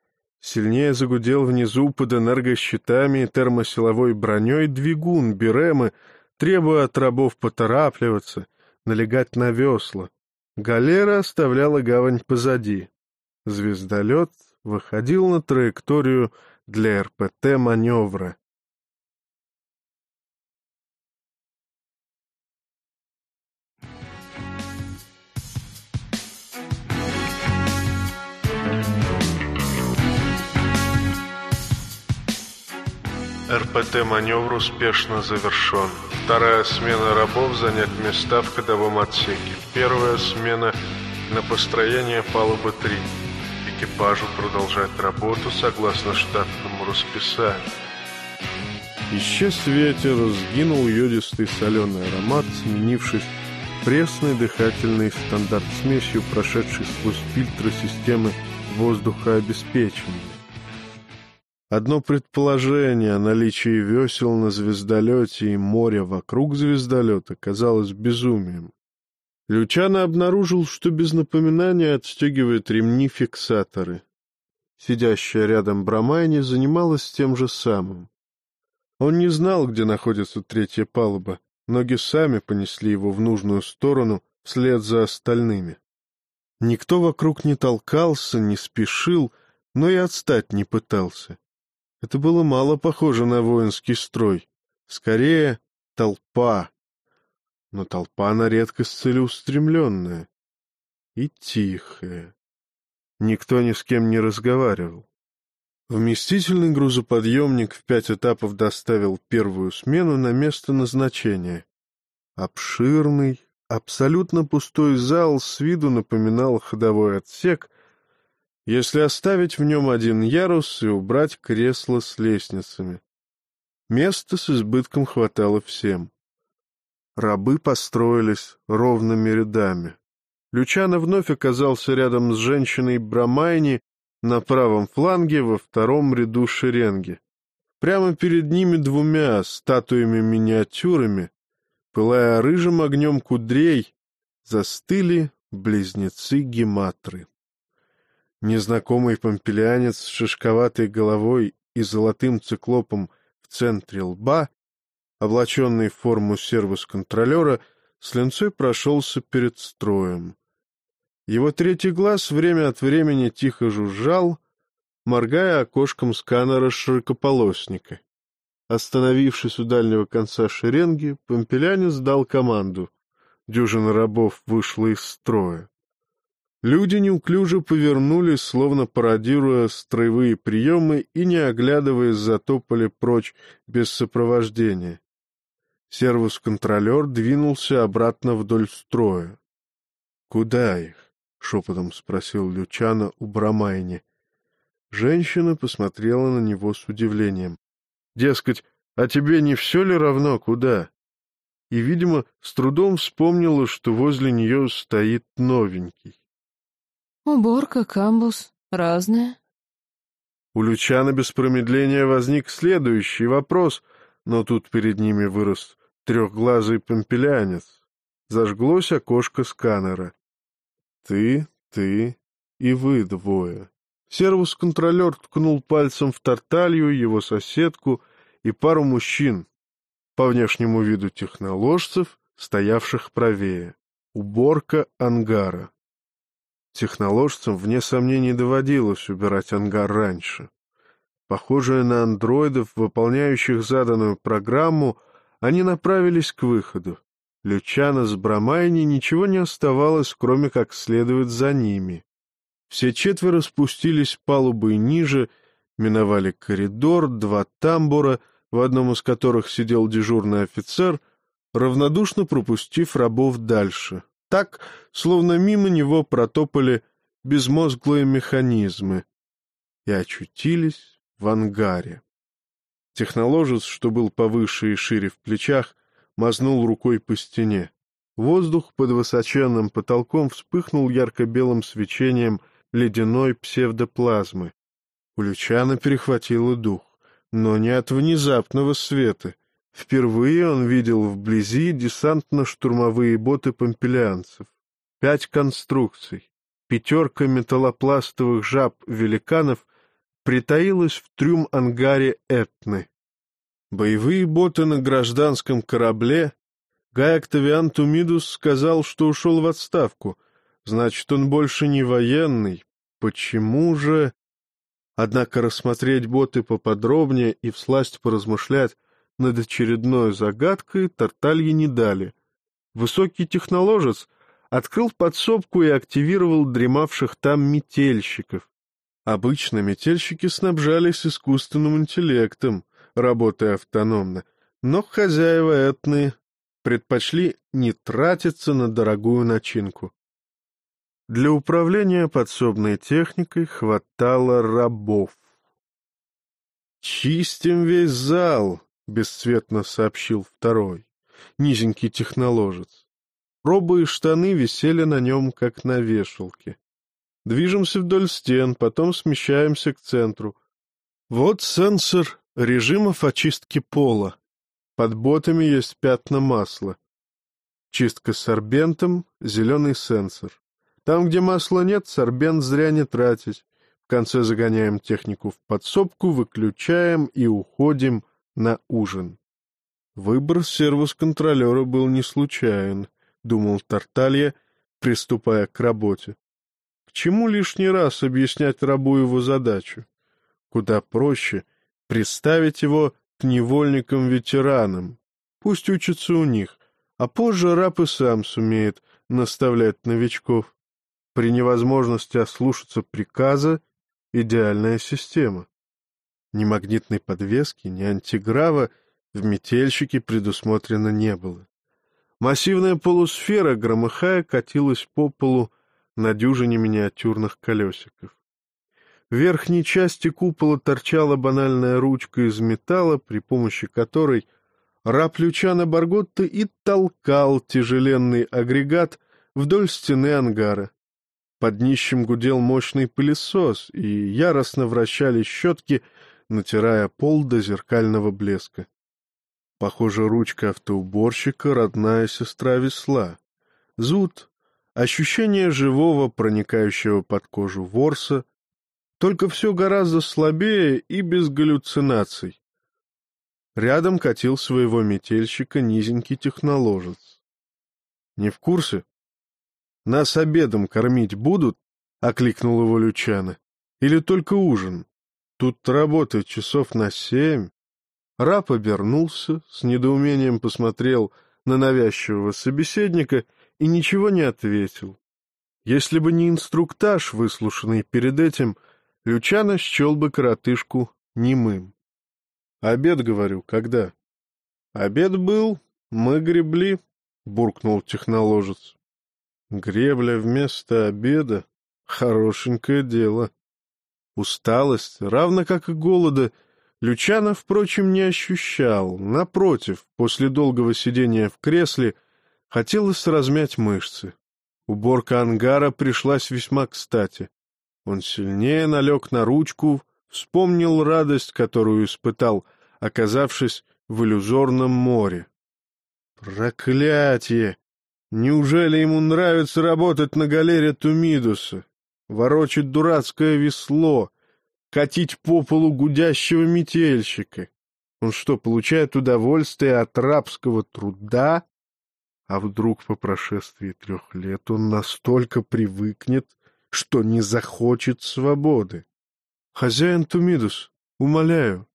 Сильнее загудел внизу под энергощитами и термосиловой броней двигун Беремы, требуя от рабов поторапливаться, налегать на весла. Галера оставляла гавань позади. Звездолет выходил на траекторию для РПТ-маневра. РПТ-маневр успешно завершен. Вторая смена рабов занять места в ходовом отсеке. Первая смена на построение палубы 3 экипажу продолжать работу согласно штатному расписанию. Исчез ветер, сгинул йодистый соленый аромат, сменившись пресной дыхательной стандарт смесью, прошедшей сквозь фильтры системы воздухообеспечения. Одно предположение о наличии весел на звездолете и моря вокруг звездолета казалось безумием. Лючано обнаружил, что без напоминания отстегивает ремни-фиксаторы. Сидящая рядом Брамайни занималась тем же самым. Он не знал, где находится третья палуба. Ноги сами понесли его в нужную сторону вслед за остальными. Никто вокруг не толкался, не спешил, но и отстать не пытался. Это было мало похоже на воинский строй. Скорее, толпа, но толпа на редкость целеустремленная и тихая. Никто ни с кем не разговаривал. Вместительный грузоподъемник в пять этапов доставил первую смену на место назначения. Обширный, абсолютно пустой зал с виду напоминал ходовой отсек, если оставить в нем один ярус и убрать кресло с лестницами. Места с избытком хватало всем. Рабы построились ровными рядами. Лючано вновь оказался рядом с женщиной Брамайни на правом фланге во втором ряду шеренги. Прямо перед ними двумя статуями-миниатюрами, пылая рыжим огнем кудрей, застыли близнецы Гематры. Незнакомый помпелянец с шишковатой головой и золотым циклопом в центре лба облаченный в форму сервис-контролера, с линцой прошелся перед строем. Его третий глаз время от времени тихо жужжал, моргая окошком сканера широкополосника. Остановившись у дальнего конца шеренги, помпелянец дал команду. Дюжина рабов вышла из строя. Люди неуклюже повернулись, словно пародируя строевые приемы, и, не оглядываясь, затопали прочь без сопровождения. Сервус-контролер двинулся обратно вдоль строя. — Куда их? — шепотом спросил Лючана у Брамайни. Женщина посмотрела на него с удивлением. — Дескать, а тебе не все ли равно, куда? И, видимо, с трудом вспомнила, что возле нее стоит новенький. — Уборка, камбус, разная. У Лючана без промедления возник следующий вопрос, но тут перед ними вырос трехглазый помпелянец. Зажглось окошко сканера. Ты, ты и вы двое. Сервус-контролер ткнул пальцем в Тарталью, его соседку и пару мужчин, по внешнему виду техноложцев, стоявших правее. Уборка ангара. Техноложцам, вне сомнений, доводилось убирать ангар раньше. Похожие на андроидов, выполняющих заданную программу, они направились к выходу. Лючана с Брамайни ничего не оставалось, кроме как следовать за ними. Все четверо спустились палубой ниже, миновали коридор, два тамбура, в одном из которых сидел дежурный офицер, равнодушно пропустив рабов дальше. Так, словно мимо него протопали безмозглые механизмы и очутились в ангаре. Техноложец, что был повыше и шире в плечах, мазнул рукой по стене. Воздух под высоченным потолком вспыхнул ярко-белым свечением ледяной псевдоплазмы. У Лючана перехватило дух, но не от внезапного света. Впервые он видел вблизи десантно-штурмовые боты помпелианцев. Пять конструкций, пятерка металлопластовых жаб-великанов притаилась в трюм-ангаре Этны. Боевые боты на гражданском корабле Гай Октавиан Тумидус сказал, что ушел в отставку. Значит, он больше не военный. Почему же... Однако рассмотреть боты поподробнее и всласть поразмышлять над очередной загадкой Тарталье не дали. Высокий техноложец открыл подсобку и активировал дремавших там метельщиков. Обычно метельщики снабжались искусственным интеллектом, работая автономно, но хозяева этны предпочли не тратиться на дорогую начинку. Для управления подсобной техникой хватало рабов. «Чистим весь зал», — бесцветно сообщил второй, низенький техноложец. Робы и штаны висели на нем, как на вешалке. Движемся вдоль стен, потом смещаемся к центру. Вот сенсор режимов очистки пола. Под ботами есть пятна масла. Чистка сорбентом, зеленый сенсор. Там, где масла нет, сорбент зря не тратить. В конце загоняем технику в подсобку, выключаем и уходим на ужин. Выбор сервус-контролера был не случайен, думал Тарталья, приступая к работе. К чему лишний раз объяснять рабу его задачу? Куда проще представить его к невольникам-ветеранам. Пусть учатся у них, а позже раб и сам сумеет наставлять новичков. При невозможности ослушаться приказа — идеальная система. Ни магнитной подвески, ни антиграва в метельщике предусмотрено не было. Массивная полусфера, громыхая, катилась по полу, на дюжине миниатюрных колесиков. В верхней части купола торчала банальная ручка из металла, при помощи которой раб Лючана Барготта и толкал тяжеленный агрегат вдоль стены ангара. Под днищем гудел мощный пылесос, и яростно вращались щетки, натирая пол до зеркального блеска. Похоже, ручка автоуборщика — родная сестра весла. Зуд, ощущение живого, проникающего под кожу ворса, только все гораздо слабее и без галлюцинаций. Рядом катил своего метельщика низенький техноложец. — Не в курсе? — Нас обедом кормить будут? — окликнул его Лючана. — Или только ужин? Тут работать часов на семь. Раб обернулся, с недоумением посмотрел на навязчивого собеседника — и ничего не ответил. Если бы не инструктаж, выслушанный перед этим, Лючано счел бы коротышку немым. — Обед, говорю, когда? — Обед был, мы гребли, — буркнул техноложец. — Гребля вместо обеда — хорошенькое дело. Усталость, равно как и голода, Лючано, впрочем, не ощущал. Напротив, после долгого сидения в кресле — Хотелось размять мышцы. Уборка ангара пришлась весьма кстати. Он сильнее налег на ручку, вспомнил радость, которую испытал, оказавшись в иллюзорном море. Проклятие! Неужели ему нравится работать на галере Тумидуса? Ворочать дурацкое весло, катить по полу гудящего метельщика? Он что, получает удовольствие от рабского труда? А вдруг по прошествии трех лет он настолько привыкнет, что не захочет свободы? — Хозяин Тумидус, Умоляю,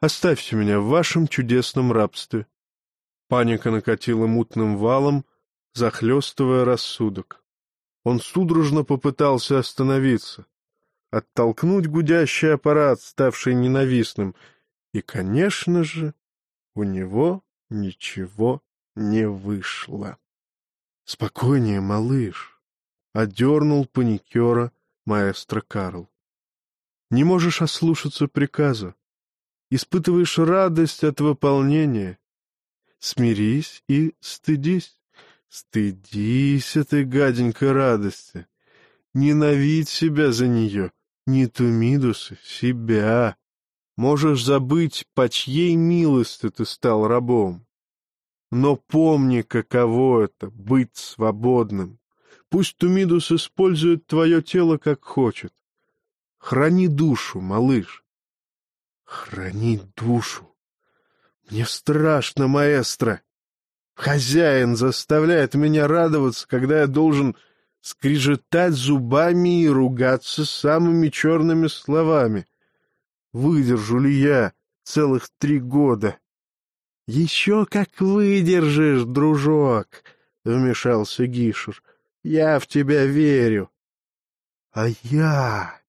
оставьте меня в вашем чудесном рабстве. Паника накатила мутным валом, захлестывая рассудок. Он судорожно попытался остановиться, оттолкнуть гудящий аппарат, ставший ненавистным, и, конечно же, у него ничего не вышло. — Спокойнее, малыш, — одернул паникера маэстро Карл. — Не можешь ослушаться приказа. Испытываешь радость от выполнения. Смирись и стыдись. Стыдись этой гаденькой радости. Ненавидь себя за нее, не Тумидуса, себя. Можешь забыть, по чьей милости ты стал рабом. Но помни, каково это — быть свободным. Пусть Тумидус использует твое тело как хочет. Храни душу, малыш. Храни душу. Мне страшно, маэстро. Хозяин заставляет меня радоваться, когда я должен скрежетать зубами и ругаться самыми черными словами. Выдержу ли я целых три года? — Еще как выдержишь, дружок, — вмешался Гишер. — Я в тебя верю. — А я...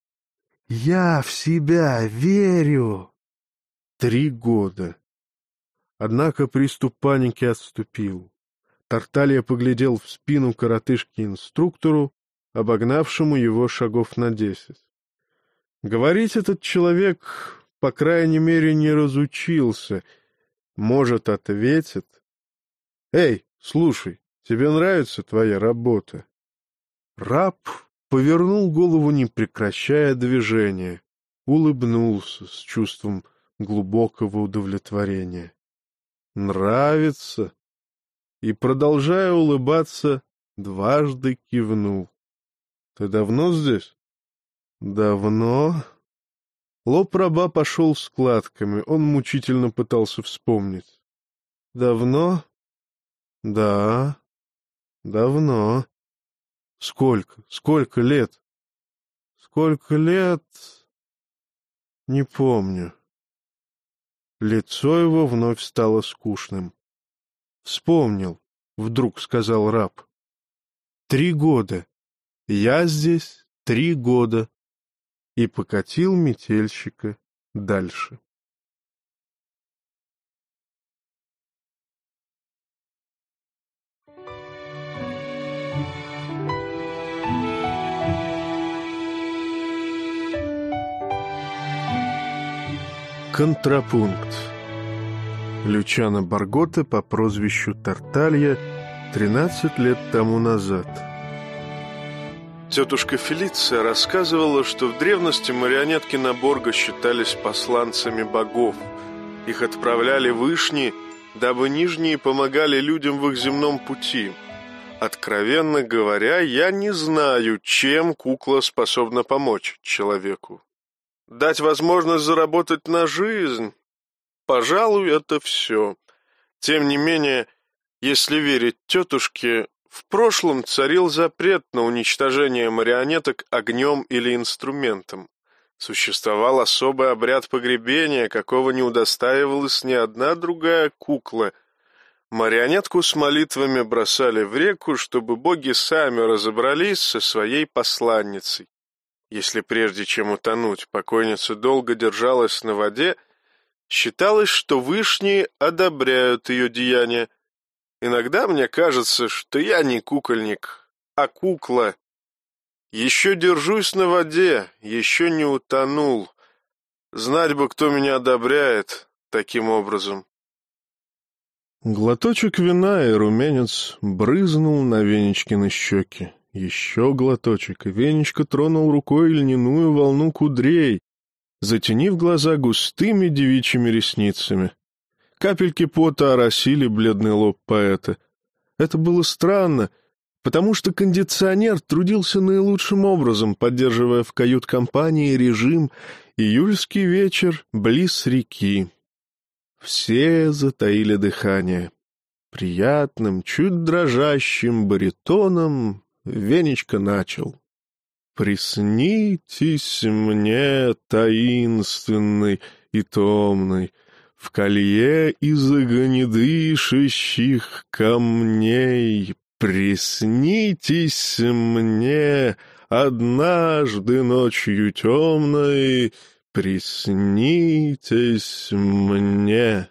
я в себя верю. Три года. Однако приступ паники отступил. Тарталья поглядел в спину коротышке-инструктору, обогнавшему его шагов на десять. Говорить этот человек, по крайней мере, не разучился. Может, ответит. «Эй, слушай, тебе нравится твоя работа?» Раб повернул голову, не прекращая движения, улыбнулся с чувством глубокого удовлетворения нравится. И, продолжая улыбаться, дважды кивнул. — Ты давно здесь? — Давно. Лоб раба пошел складками, он мучительно пытался вспомнить. — Давно? — Да, давно. — Сколько? Сколько лет? — Сколько лет? — Не помню. Лицо его вновь стало скучным. — Вспомнил, — вдруг сказал раб. — Три года. Я здесь три года. И покатил метельщика дальше. Контрапункт. Лючана Баргота по прозвищу Тарталья 13 лет тому назад. Тетушка Фелиция рассказывала, что в древности марионетки Наборга считались посланцами богов. Их отправляли вышни, дабы нижние помогали людям в их земном пути. Откровенно говоря, я не знаю, чем кукла способна помочь человеку. Дать возможность заработать на жизнь? Пожалуй, это все. Тем не менее, если верить тетушке, в прошлом царил запрет на уничтожение марионеток огнем или инструментом. Существовал особый обряд погребения, какого не удостаивалась ни одна другая кукла. Марионетку с молитвами бросали в реку, чтобы боги сами разобрались со своей посланницей. Если прежде чем утонуть, покойница долго держалась на воде, считалось, что вышние одобряют ее деяния. Иногда мне кажется, что я не кукольник, а кукла. Еще держусь на воде, еще не утонул. Знать бы, кто меня одобряет таким образом. Глоточек вина и румянец брызнул на Венечкины щеки. Еще глоточек, и Венечка тронул рукой льняную волну кудрей, затенив глаза густыми девичьими ресницами. Капельки пота оросили бледный лоб поэта. Это было странно, потому что кондиционер трудился наилучшим образом, поддерживая в кают-компании режим «Июльский вечер близ реки». Все затаили дыхание. Приятным, чуть дрожащим баритоном Венечка начал. «Приснитесь мне, таинственный и томной, в колье из огнедышащих камней. Приснитесь мне однажды ночью темной, приснитесь мне.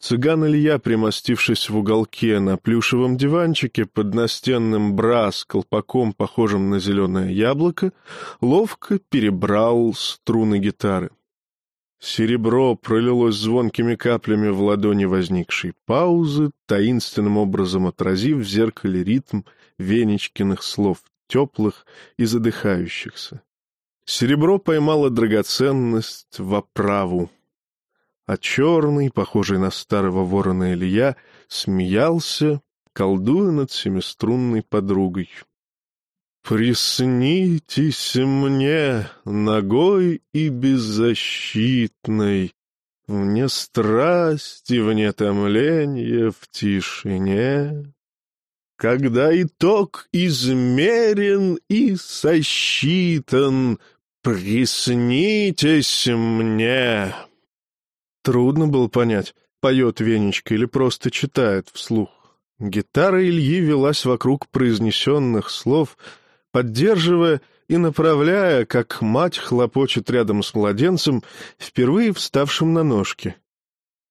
Цыган Илья, примостившись в уголке на плюшевом диванчике под настенным бра с колпаком, похожим на зеленое яблоко, ловко перебрал струны гитары. Серебро пролилось звонкими каплями в ладони возникшей паузы, таинственным образом отразив в зеркале ритм Венечкиных слов, теплых и задыхающихся. Серебро поймало драгоценность в оправу, а черный, похожий на старого ворона Илья, смеялся, колдуя над семиструнной подругой. «Приснитесь мне, ногой и беззащитной, Вне страсти, вне томления, в тишине, Когда итог измерен и сосчитан, Приснитесь мне!» Трудно было понять, поет Венечка или просто читает вслух. Гитара Ильи велась вокруг произнесенных слов, поддерживая и направляя, как мать хлопочет рядом с младенцем, впервые вставшим на ножки.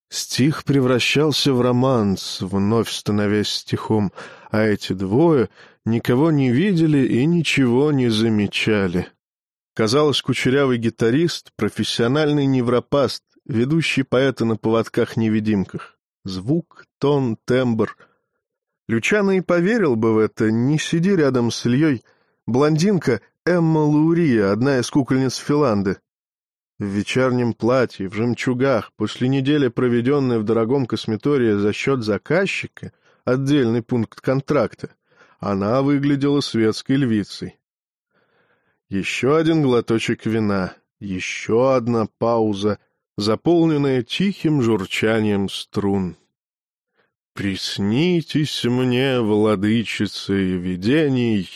Стих превращался в романс, вновь становясь стихом, а эти двое никого не видели и ничего не замечали. Казалось, кучерявый гитарист — профессиональный невропаст, ведущий поэта на поводках-невидимках. Звук, тон, тембр. Лючано и поверил бы в это, не сиди рядом с Ильей. Блондинка Эмма Лаурия, одна из кукольниц Филанды. В вечернем платье, в жемчугах, после недели, проведенной в дорогом косметории за счет заказчика, отдельный пункт контракта, она выглядела светской львицей. Еще один глоточек вина, еще одна пауза — заполненная тихим журчанием струн. «Приснитесь мне, владычицы видений,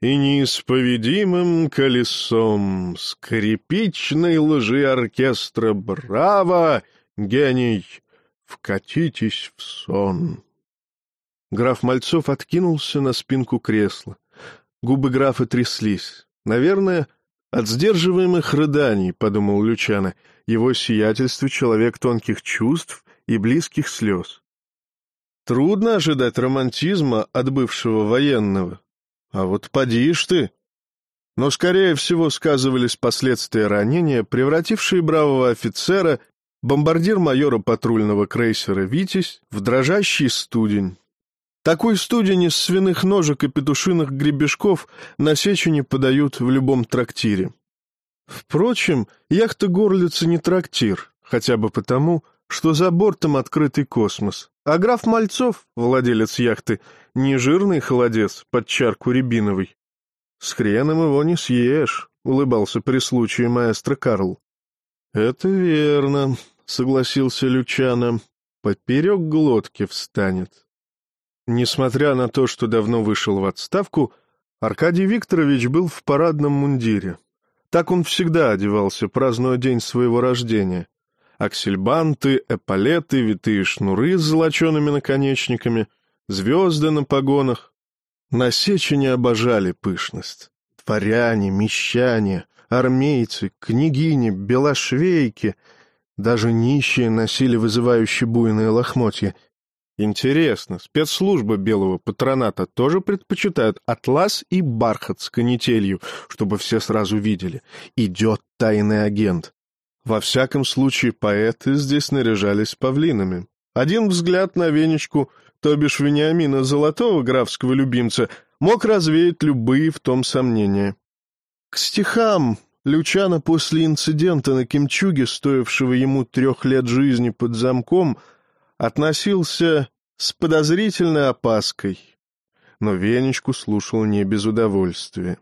и неисповедимым колесом скрипичной лжи оркестра «Браво, гений! Вкатитесь в сон!» Граф Мальцов откинулся на спинку кресла. Губы графа тряслись. Наверное, от сдерживаемых рыданий, — подумал Лючана, — его сиятельство — человек тонких чувств и близких слез. Трудно ожидать романтизма от бывшего военного. А вот поди ж ты! Но, скорее всего, сказывались последствия ранения, превратившие бравого офицера, бомбардир майора патрульного крейсера «Витязь» в дрожащий студень. Такой студень из свиных ножек и петушиных гребешков на сечени подают в любом трактире. Впрочем, яхта Горлица не трактир, хотя бы потому, что за бортом открытый космос, а граф Мальцов, владелец яхты, не жирный холодец под чарку рябиновой. С хреном его не съешь, — улыбался при случае маэстро Карл. — Это верно, — согласился Лючано, — поперек глотки встанет. Несмотря на то, что давно вышел в отставку, Аркадий Викторович был в парадном мундире. Так он всегда одевался, празднуя день своего рождения. Аксельбанты, эполеты, витые шнуры с золочеными наконечниками, звезды на погонах. На Сечине обожали пышность. Дворяне, мещане, армейцы, княгини, белошвейки. Даже нищие носили вызывающие буйные лохмотья — Интересно, спецслужбы белого патроната тоже предпочитают атлас и бархат с канителью, чтобы все сразу видели. Идет тайный агент. Во всяком случае, поэты здесь наряжались павлинами. Один взгляд на венечку, то бишь Вениамина Золотого, графского любимца, мог развеять любые в том сомнения. К стихам Лючана после инцидента на Кимчуге, стоившего ему трех лет жизни под замком, — относился с подозрительной опаской, но Венечку слушал не без удовольствия.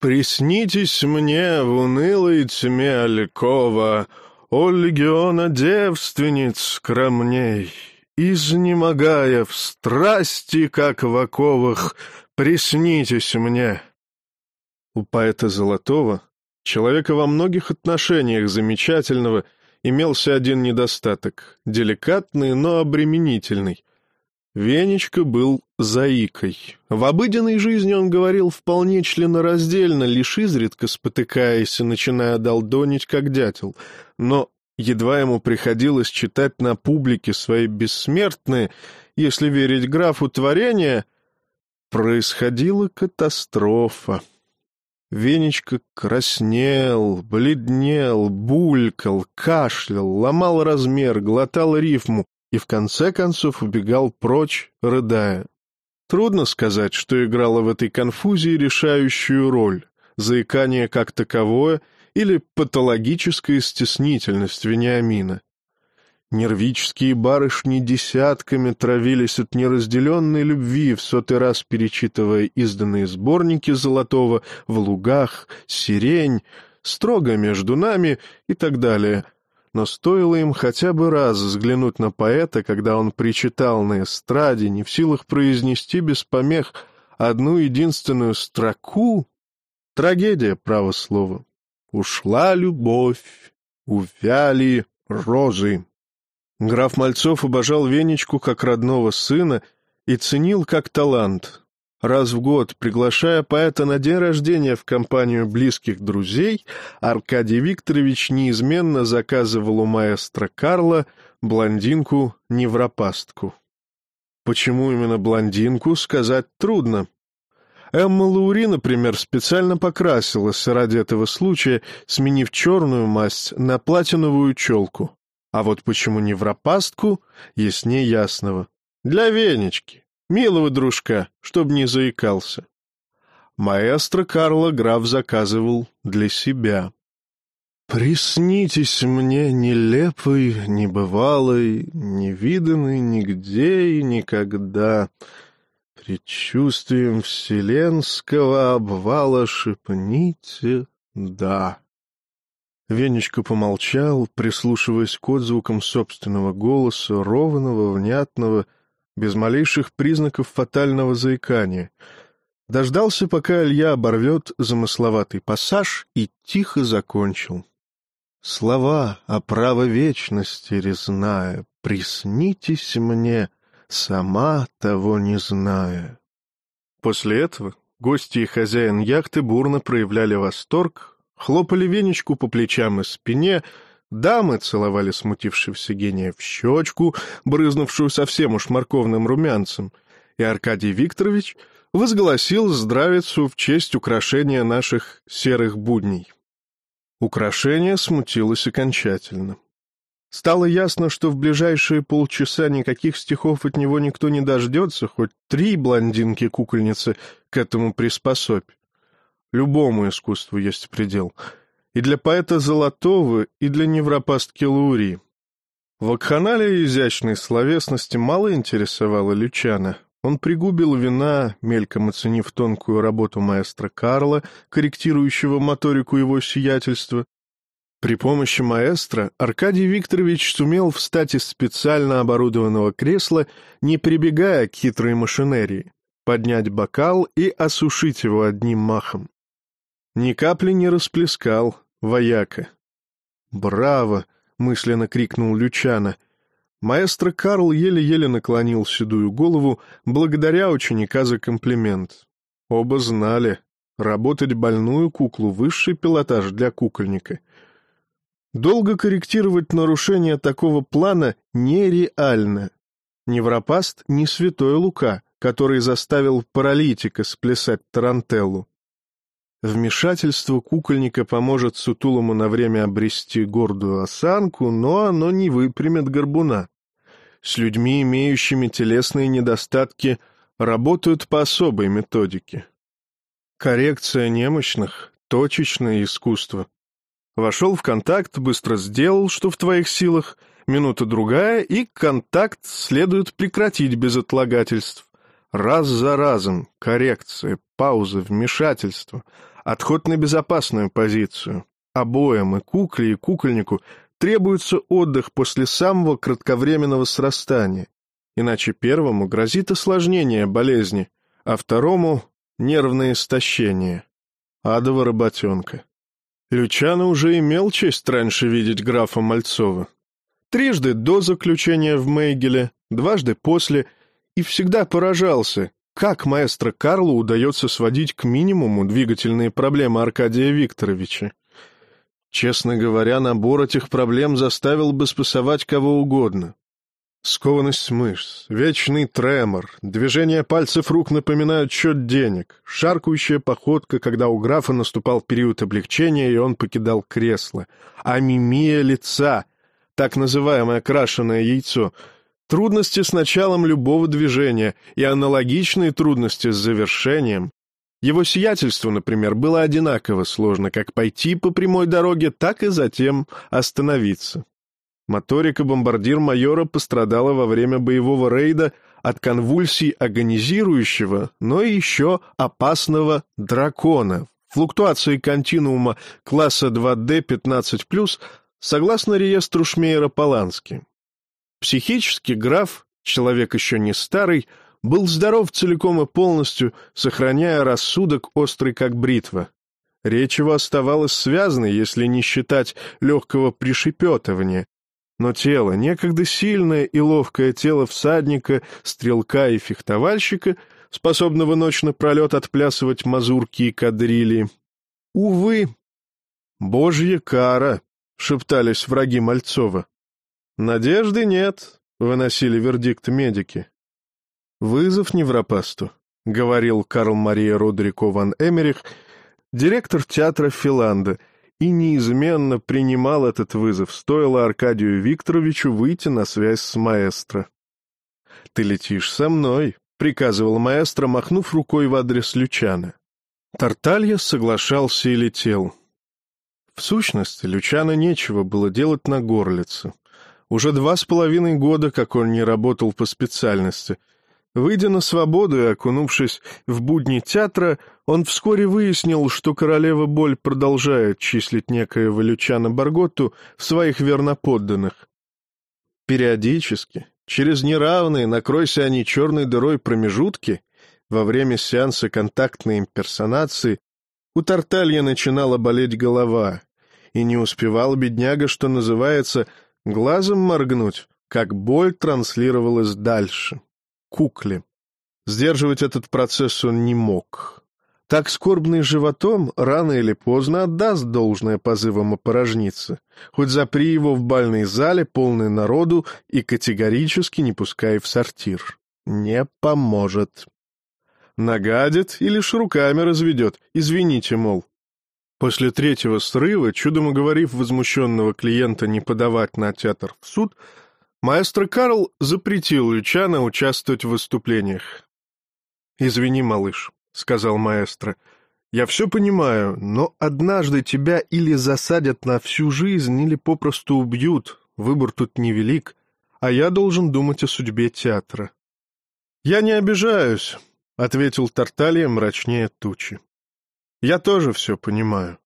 «Приснитесь мне в унылой тьме Алькова, о легиона девственниц скромней, изнемогая в страсти, как в оковах, приснитесь мне». У поэта Золотого Человека во многих отношениях замечательного имелся один недостаток — деликатный, но обременительный. Венечка был заикой. В обыденной жизни он говорил вполне членораздельно, лишь изредка спотыкаясь и начиная долдонить, как дятел. Но едва ему приходилось читать на публике свои бессмертные, если верить графу творения, происходила катастрофа. Венечка краснел, бледнел, булькал, кашлял, ломал размер, глотал рифму и в конце концов убегал прочь, рыдая. Трудно сказать, что играло в этой конфузии решающую роль — заикание как таковое или патологическая стеснительность Вениамина. Нервические барышни десятками травились от неразделенной любви, в сотый раз перечитывая изданные сборники Золотого «В лугах», «Сирень», «Строго между нами» и так далее. Но стоило им хотя бы раз взглянуть на поэта, когда он причитал на эстраде, не в силах произнести без помех одну единственную строку. Трагедия, право слово. Ушла любовь, увяли розы. Граф Мальцов обожал Венечку как родного сына и ценил как талант. Раз в год, приглашая поэта на день рождения в компанию близких друзей, Аркадий Викторович неизменно заказывал у маэстро Карла блондинку-невропастку. Почему именно блондинку, сказать трудно. Эмма Лаури, например, специально покрасилась ради этого случая, сменив черную масть на платиновую челку. А вот почему не в рапастку, яснее ясного. Для Венечки, милого дружка, чтоб не заикался. Маэстро Карло граф заказывал для себя. «Приснитесь мне нелепой, небывалой, невиданной нигде и никогда, предчувствием вселенского обвала шепните «да». Венечка помолчал, прислушиваясь к отзвукам собственного голоса, ровного, внятного, без малейших признаков фатального заикания. Дождался, пока Илья оборвет замысловатый пассаж и тихо закончил. «Слова о право вечности резная, приснитесь мне, сама того не зная». После этого гости и хозяин яхты бурно проявляли восторг, хлопали венечку по плечам и спине, дамы целовали смутившегося гения в щечку, брызнувшую совсем уж морковным румянцем, и Аркадий Викторович возгласил здравицу в честь украшения наших серых будней. Украшение смутилось окончательно. Стало ясно, что в ближайшие полчаса никаких стихов от него никто не дождется, хоть три блондинки-кукольницы к этому приспособь. Любому искусству есть предел. И для поэта Золотого, и для невропастки Лаури. Вакханалия изящной словесности мало интересовала Лючана. Он пригубил вина, мельком оценив тонкую работу маэстро Карла, корректирующего моторику его сиятельства. При помощи маэстро Аркадий Викторович сумел встать из специально оборудованного кресла, не прибегая к хитрой машинерии, поднять бокал и осушить его одним махом. Ни капли не расплескал, вояка. «Браво!» — мысленно крикнул Лючана. Маэстро Карл еле-еле наклонил седую голову, благодаря ученика за комплимент. Оба знали, работать больную куклу — высший пилотаж для кукольника. Долго корректировать нарушения такого плана нереально. Невропаст — не святой Лука, который заставил паралитика сплясать тарантеллу. Вмешательство кукольника поможет Сутулому на время обрести гордую осанку, но оно не выпрямит горбуна. С людьми, имеющими телесные недостатки, работают по особой методике. Коррекция немощных — точечное искусство. Вошел в контакт, быстро сделал, что в твоих силах, минута-другая, и контакт следует прекратить без отлагательств. Раз за разом, коррекция, пауза, вмешательство — Отход на безопасную позицию. Обоим, и кукле, и кукольнику, требуется отдых после самого кратковременного срастания. Иначе первому грозит осложнение болезни, а второму — нервное истощение. Адова работенка. Лючано уже имел честь раньше видеть графа Мальцова. Трижды до заключения в Мейгеле, дважды после, и всегда поражался, как маэстро Карлу удается сводить к минимуму двигательные проблемы Аркадия Викторовича. Честно говоря, набор этих проблем заставил бы спасовать кого угодно. Скованность мышц, вечный тремор, движение пальцев рук напоминают счет денег, шаркающая походка, когда у графа наступал период облегчения, и он покидал кресло, а мимия лица, так называемое крашеное яйцо, трудности с началом любого движения и аналогичные трудности с завершением, его сиятельству, например, было одинаково сложно как пойти по прямой дороге, так и затем остановиться. Моторика бомбардир-майора пострадала во время боевого рейда от конвульсий агонизирующего, но еще опасного дракона, флуктуации континуума класса 2D15+, согласно реестру Шмейера-Полански. Психически граф, человек еще не старый, был здоров целиком и полностью, сохраняя рассудок острый как бритва. Речь его оставалась связанной, если не считать легкого пришепетывания. Но тело, некогда сильное и ловкое тело всадника, стрелка и фехтовальщика, способного ночь напролет отплясывать мазурки и кадрили. Увы, божья кара, — шептались враги Мальцова. «Надежды нет», — выносили вердикт медики. «Вызов невропасту», — говорил Карл Мария Родрико ван Эмерих, директор театра Филанда, и неизменно принимал этот вызов, стоило Аркадию Викторовичу выйти на связь с маэстро. «Ты летишь со мной», — приказывал маэстро, махнув рукой в адрес Лючана. Тарталья соглашался и летел. В сущности, Лючана нечего было делать на горлице. Уже два с половиной года, как он не работал по специальности — Выйдя на свободу и окунувшись в будни театра, он вскоре выяснил, что королева Боль продолжает числить некоего Лючана Барготту в своих верноподданных. Периодически, через неравные, накройся они черной дырой промежутки, во время сеанса контактной имперсонации у Тарталья начинала болеть голова, и не успевал бедняга, что называется, глазом моргнуть, как боль транслировалась дальше кукле. Сдерживать этот процесс он не мог. Так скорбный животом рано или поздно отдаст должное позывам опорожниться, хоть запри его в бальной зале, полной народу, и категорически не пускай в сортир. Не поможет. Нагадит или ж руками разведет, извините, мол. После третьего срыва, чудом уговорив возмущенного клиента не подавать на театр в суд, Маэстро Карл запретил Лючана участвовать в выступлениях. «Извини, малыш», — сказал маэстро, — «я все понимаю, но однажды тебя или засадят на всю жизнь, или попросту убьют, выбор тут невелик, а я должен думать о судьбе театра». «Я не обижаюсь», — ответил Тарталья мрачнее тучи. «Я тоже все понимаю».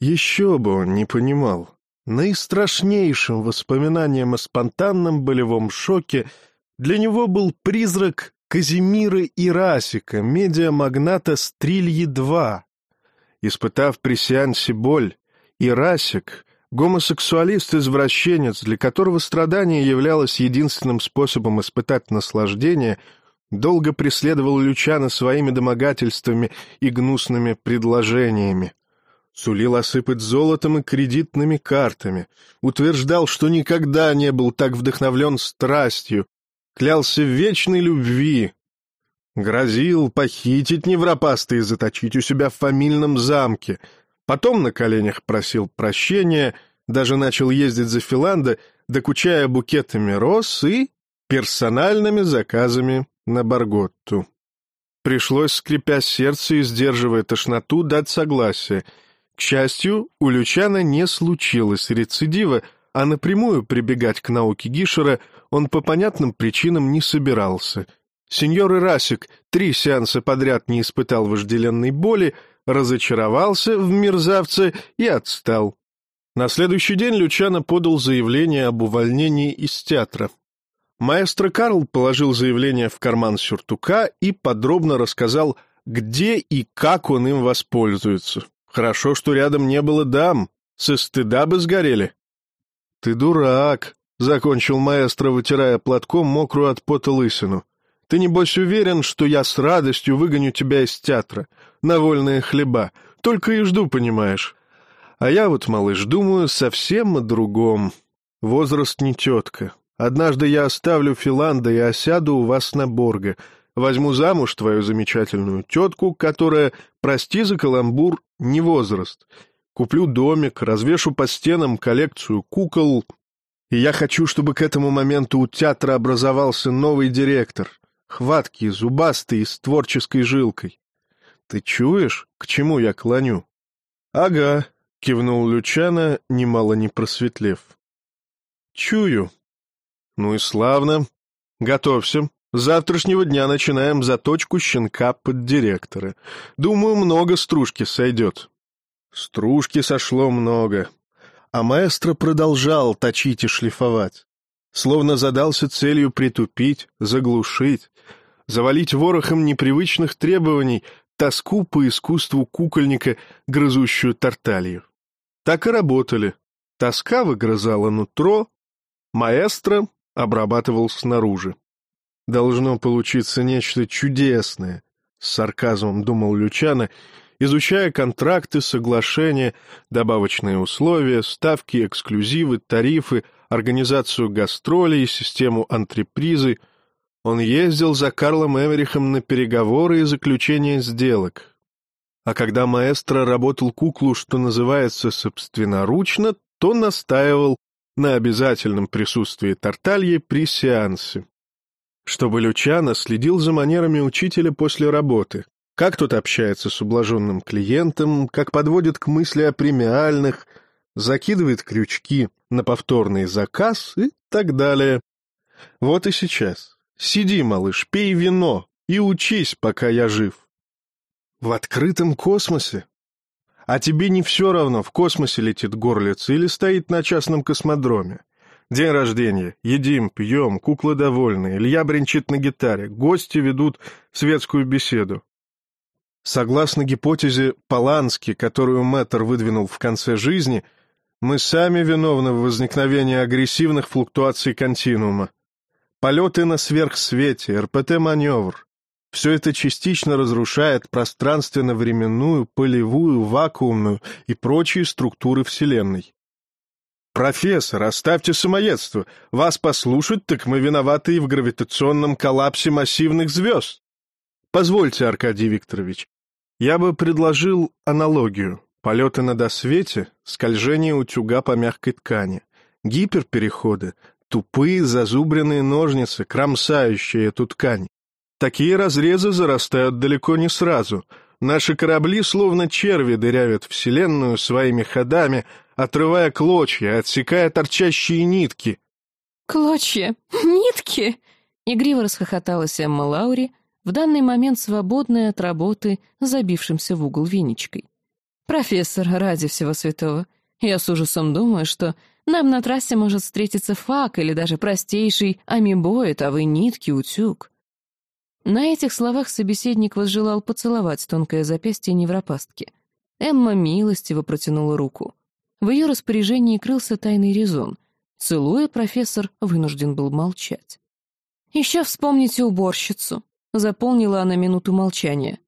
Еще бы он не понимал. Наистрашнейшим воспоминанием о спонтанном болевом шоке для него был призрак Казимира Ирасика, медиамагната Стрильи-2. Испытав при сеансе боль, Ирасик, гомосексуалист-извращенец, для которого страдание являлось единственным способом испытать наслаждение, долго преследовал Лючана своими домогательствами и гнусными предложениями. Сулил осыпать золотом и кредитными картами, утверждал, что никогда не был так вдохновлен страстью, клялся в вечной любви, грозил похитить невропаста и заточить у себя в фамильном замке, потом на коленях просил прощения, даже начал ездить за Филанда, докучая букетами роз и персональными заказами на Барготту. Пришлось, скрипя сердце и сдерживая тошноту, дать согласие — к счастью, у Лючана не случилось рецидива, а напрямую прибегать к науке Гишера он по понятным причинам не собирался. Сеньор Ирасик три сеанса подряд не испытал вожделенной боли, разочаровался в мерзавце и отстал. На следующий день Лючано подал заявление об увольнении из театра. Маэстро Карл положил заявление в карман сюртука и подробно рассказал, где и как он им воспользуется Хорошо, что рядом не было дам, со стыда бы сгорели. — Ты дурак, — закончил маэстро, вытирая платком мокрую от пота лысину. — Ты, небось, уверен, что я с радостью выгоню тебя из театра, на вольные хлеба, только и жду, понимаешь. А я вот, малыш, думаю совсем о другом. Возраст не тетка. Однажды я оставлю Филанда и осяду у вас на Борго. Возьму замуж твою замечательную тетку, которая, прости за каламбур, не возраст. Куплю домик, развешу по стенам коллекцию кукол. И я хочу, чтобы к этому моменту у театра образовался новый директор. Хваткий, зубастый с творческой жилкой. Ты чуешь, к чему я клоню? — Ага, — кивнул Лючана, немало не просветлев. — Чую. — Ну и славно. Готовься. С завтрашнего дня начинаем заточку щенка под директора. Думаю, много стружки сойдет. Стружки сошло много. А маэстро продолжал точить и шлифовать. Словно задался целью притупить, заглушить, завалить ворохом непривычных требований тоску по искусству кукольника, грызущую тарталью. Так и работали. Тоска выгрызала нутро, маэстро обрабатывал снаружи. Должно получиться нечто чудесное, с сарказмом думал Лючана, изучая контракты, соглашения, добавочные условия, ставки, эксклюзивы, тарифы, организацию гастролей, систему антрепризы. Он ездил за Карлом Эверихом на переговоры и заключение сделок. А когда маэстро работал куклу, что называется, собственноручно, то настаивал на обязательном присутствии Тартальи при сеансе. Чтобы Лючано следил за манерами учителя после работы, как тот общается с ублаженным клиентом, как подводит к мысли о премиальных, закидывает крючки на повторный заказ и так далее. Вот и сейчас. Сиди, малыш, пей вино и учись, пока я жив. В открытом космосе? А тебе не все равно, в космосе летит горлиц или стоит на частном космодроме. День рождения. Едим, пьем, куклы довольны, Илья бренчит на гитаре, гости ведут светскую беседу. Согласно гипотезе Полански, которую Мэттер выдвинул в конце жизни, мы сами виновны в возникновении агрессивных флуктуаций континуума. Полеты на сверхсвете, РПТ-маневр, все это частично разрушает пространственно-временную, полевую, вакуумную и прочие структуры Вселенной. «Профессор, оставьте самоедство. Вас послушать, так мы виноваты и в гравитационном коллапсе массивных звезд». «Позвольте, Аркадий Викторович, я бы предложил аналогию. Полеты на досвете, скольжение утюга по мягкой ткани, гиперпереходы, тупые зазубренные ножницы, кромсающие эту ткань, Такие разрезы зарастают далеко не сразу. Наши корабли словно черви дырявят Вселенную своими ходами, отрывая клочья, отсекая торчащие нитки. «Клочья? [laughs] Нитки?» Игриво расхохоталась Эмма Лаури, в данный момент свободная от работы, забившимся в угол веничкой. «Профессор, ради всего святого, я с ужасом думаю, что нам на трассе может встретиться фак или даже простейший амибоид, а вы нитки, утюг. На этих словах собеседник возжелал поцеловать тонкое запястье невропастки. Эмма милостиво протянула руку. В ее распоряжении крылся тайный резон. Целуя, профессор вынужден был молчать. «Еще вспомните уборщицу», — заполнила она минуту молчания,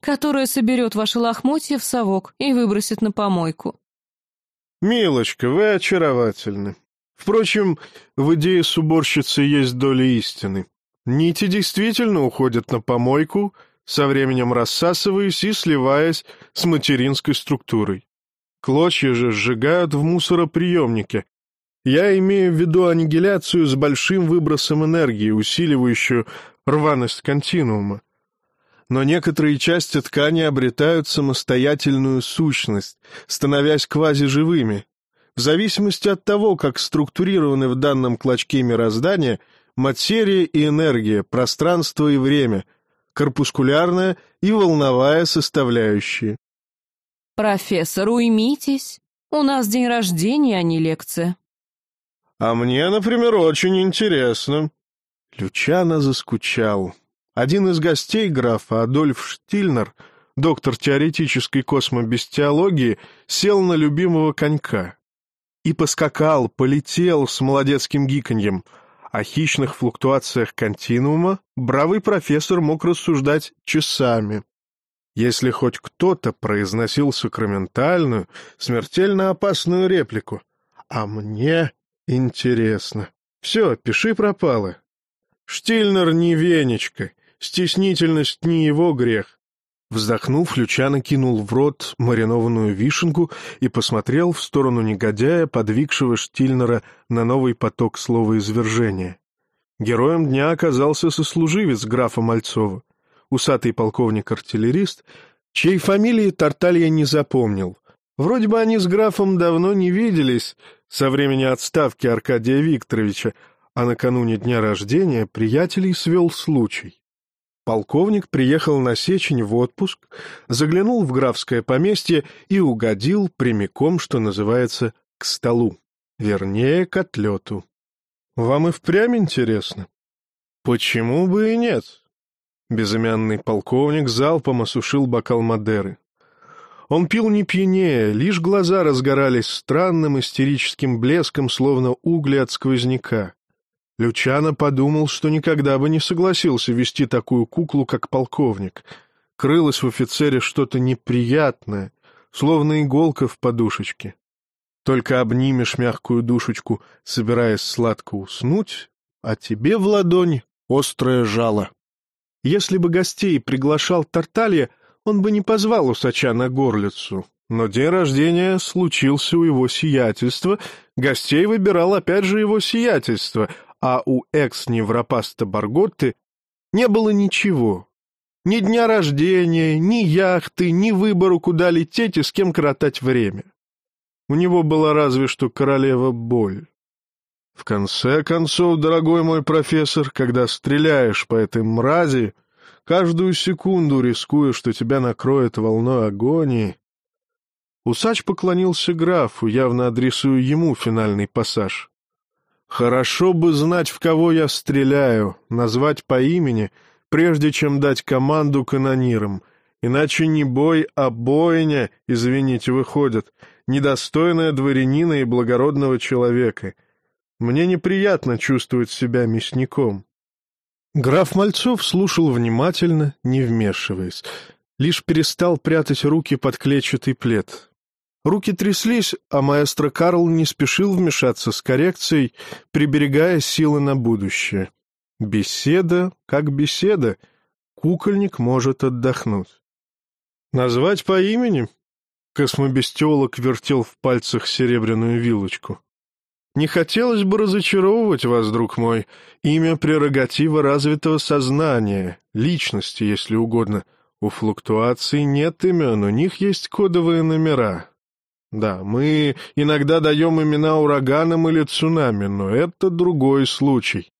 «которая соберет ваши лохмотья в совок и выбросит на помойку». «Милочка, вы очаровательны. Впрочем, в идее с уборщицей есть доля истины. Нити действительно уходят на помойку, со временем рассасываясь и сливаясь с материнской структурой. Клочья же сжигают в мусороприемнике. Я имею в виду аннигиляцию с большим выбросом энергии, усиливающую рваность континуума. Но некоторые части ткани обретают самостоятельную сущность, становясь квазиживыми. В зависимости от того, как структурированы в данном клочке мироздания — материя и энергия, пространство и время, корпускулярная и волновая составляющие. «Профессор, уймитесь. У нас день рождения, а не лекция». «А мне, например, очень интересно». Лючано заскучал. Один из гостей графа, Адольф Штильнер, доктор теоретической космобестиологии, сел на любимого конька и поскакал, полетел с молодецким гиканьем. О хищных флуктуациях континуума бравый профессор мог рассуждать часами. Если хоть кто-то произносил сакраментальную, смертельно опасную реплику. А мне интересно. Все, пиши пропало. Штильнер не венечка, стеснительность не его грех. Вздохнув, Лючано кинул в рот маринованную вишенку и посмотрел в сторону негодяя, подвигшего Штильнера на новый поток слова извержения. Героем дня оказался сослуживец графа Мальцова, усатый полковник-артиллерист, чьей фамилии Тарталья не запомнил. Вроде бы они с графом давно не виделись, со времени отставки Аркадия Викторовича, а накануне дня рождения приятелей свел случай. Полковник приехал на Сечень в отпуск, заглянул в графское поместье и угодил прямиком, что называется, к столу, вернее, к отлету. Вам и впрямь интересно? Почему бы и нет? Безымянный полковник залпом осушил бокал Мадеры. Он пил не пьянее, лишь глаза разгорались странным истерическим блеском, словно угли от сквозняка. Лючано подумал, что никогда бы не согласился вести такую куклу, как полковник. Крылось в офицере что-то неприятное, словно иголка в подушечке. Только обнимешь мягкую душечку, собираясь сладко уснуть, а тебе в ладонь острое жало. Если бы гостей приглашал Тарталья, он бы не позвал усача на горлицу. Но день рождения случился у его сиятельства, гостей выбирал опять же его сиятельство, а у экс-невропаста Барготты не было ничего. Ни дня рождения, ни яхты, ни выбору, куда лететь и с кем коротать время. У него была разве что королева боль. В конце концов, дорогой мой профессор, когда стреляешь по этой мрази, каждую секунду рискуя, что тебя накроет волной агонии... Усач поклонился графу, явно адресуя ему финальный пассаж. Хорошо бы знать, в кого я стреляю, назвать по имени, прежде чем дать команду канонирам. Иначе не бой, а бойня, извините, выходит, недостойная дворянина и благородного человека. Мне неприятно чувствовать себя мясником. Граф Мальцов слушал внимательно, не вмешиваясь, лишь перестал прятать руки под клетчатый плед. Руки тряслись, а маэстро Карл не спешил вмешаться с коррекцией, приберегая силы на будущее. Беседа как беседа. Кукольник может отдохнуть. «Назвать по имени?» Космобестиолог вертел в пальцах серебряную вилочку. «Не хотелось бы разочаровывать вас, друг мой. Имя — прерогатива развитого сознания, личности, если угодно. У флуктуаций нет имен, у них есть кодовые номера. Да, мы иногда даем имена ураганам или цунами, но это другой случай.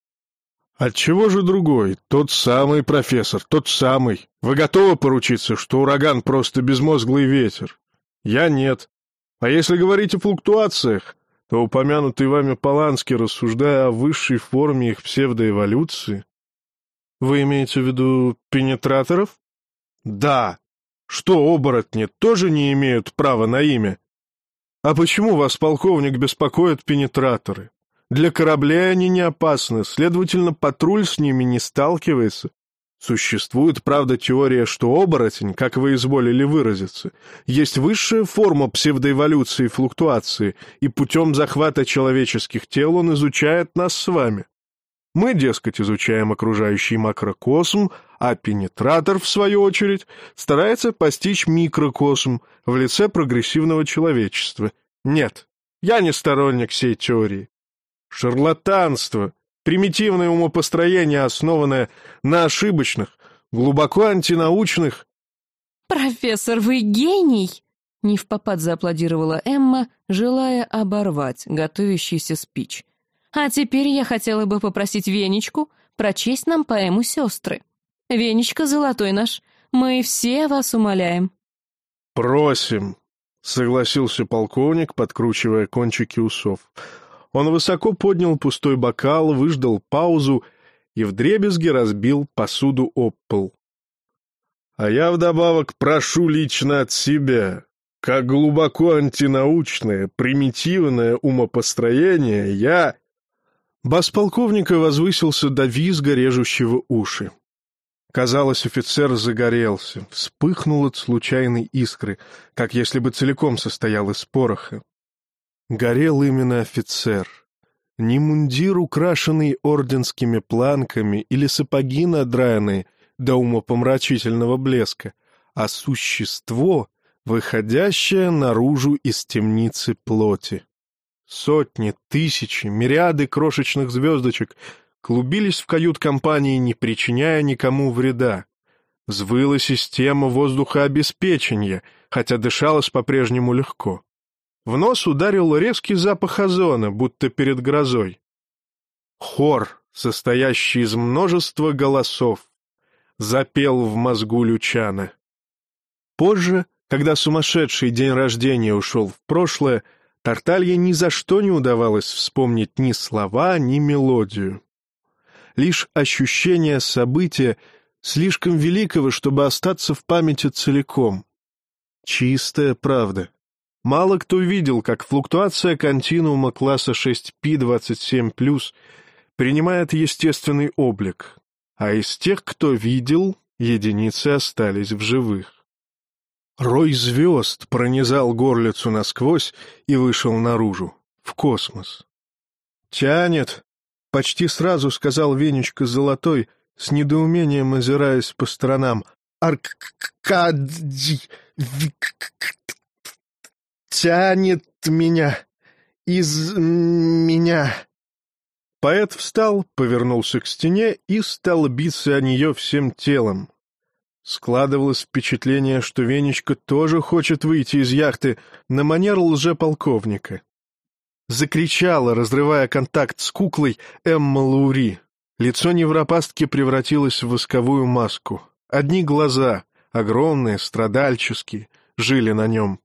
Отчего же другой? Тот самый профессор, тот самый. Вы готовы поручиться, что ураган просто безмозглый ветер? Я нет. А если говорить о флуктуациях, то упомянутый вами Поланский, рассуждая о высшей форме их псевдоэволюции... Вы имеете в виду пенетраторов? Да. Что, оборотни тоже не имеют права на имя? А почему вас, полковник, беспокоят пенетраторы? Для кораблей они не опасны, следовательно, патруль с ними не сталкивается. Существует, правда, теория, что оборотень, как вы изволили выразиться, есть высшая форма псевдоэволюции и флуктуации, и путем захвата человеческих тел он изучает нас с вами. Мы, дескать, изучаем окружающий макрокосм, а пенетратор, в свою очередь, старается постичь микрокосм в лице прогрессивного человечества. Нет, я не сторонник всей теории. Шарлатанство, примитивное умопостроение, основанное на ошибочных, глубоко антинаучных... «Профессор, вы гений!» Не в попад зааплодировала Эмма, желая оборвать готовящийся спич. А теперь я хотела бы попросить Венечку прочесть нам поэму «Сестры». Венечка золотой наш, мы все вас умоляем. «Просим», — согласился полковник, подкручивая кончики усов. Он высоко поднял пустой бокал, выждал паузу и вдребезги разбил посуду об пол. А я вдобавок прошу лично от себя. Как глубоко антинаучное, примитивное умопостроение я... Бас полковника возвысился до визга, режущего уши. Казалось, офицер загорелся, вспыхнул от случайной искры, как если бы целиком состоял из пороха. Горел именно офицер. Не мундир, украшенный орденскими планками, или сапоги надраенные до умопомрачительного блеска, а существо, выходящее наружу из темницы плоти. Сотни, тысячи, мириады крошечных звездочек клубились в кают-компании, не причиняя никому вреда. Взвыла система воздухообеспечения, хотя дышалось по-прежнему легко. В нос ударил резкий запах озона, будто перед грозой. Хор, состоящий из множества голосов, запел в мозгу Лючана. Позже, когда сумасшедший день рождения ушел в прошлое, Тарталье ни за что не удавалось вспомнить ни слова, ни мелодию. Лишь ощущение события слишком великого, чтобы остаться в памяти целиком. Чистая правда. Мало кто видел, как флуктуация континуума класса 6P27+, принимает естественный облик, а из тех, кто видел, единицы остались в живых. Рой звезд пронизал горлицу насквозь и вышел наружу, в космос. «Тянет!» — почти сразу сказал Венечка Золотой, с недоумением озираясь по сторонам. «Аркадий! Тянет меня! Из меня!» Поэт встал, повернулся к стене и стал биться о нее всем телом, Складывалось впечатление, что Венечка тоже хочет выйти из яхты на манер лжеполковника. Закричала, разрывая контакт с куклой, Эмма Лаури. Лицо невропастки превратилось в восковую маску. Одни глаза, огромные, страдальческие, жили на нем.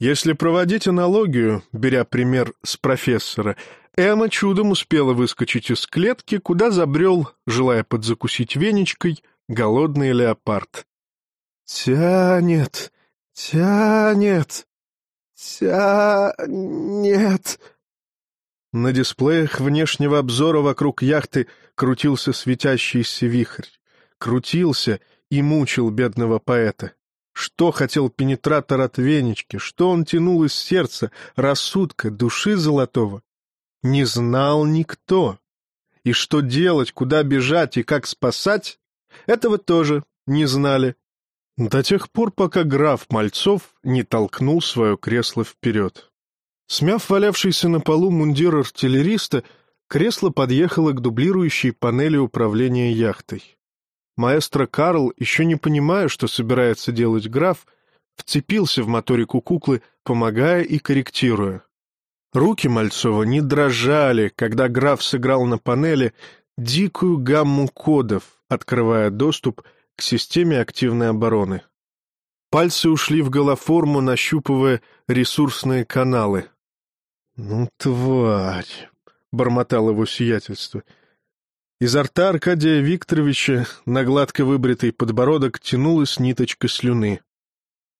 Если проводить аналогию, беря пример с профессора, Эмма чудом успела выскочить из клетки, куда забрел, желая подзакусить венечкой, голодный леопард. «Тянет, тянет, тянет...» На дисплеях внешнего обзора вокруг яхты крутился светящийся вихрь. Крутился и мучил бедного поэта. Что хотел пенетратор от венечки, что он тянул из сердца, рассудка, души золотого? Не знал никто. И что делать, куда бежать и как спасать, этого тоже не знали. До тех пор, пока граф Мальцов не толкнул свое кресло вперед. Смяв валявшийся на полу мундир артиллериста, кресло подъехало к дублирующей панели управления яхтой. Маэстро Карл, еще не понимая, что собирается делать граф, вцепился в моторику куклы, помогая и корректируя. Руки Мальцова не дрожали, когда граф сыграл на панели дикую гамму кодов, открывая доступ к системе активной обороны. Пальцы ушли в голоформу, нащупывая ресурсные каналы. «Ну, тварь!» — бормотал его сиятельство. Изо рта Аркадия Викторовича на гладко выбритый подбородок тянулась ниточка слюны.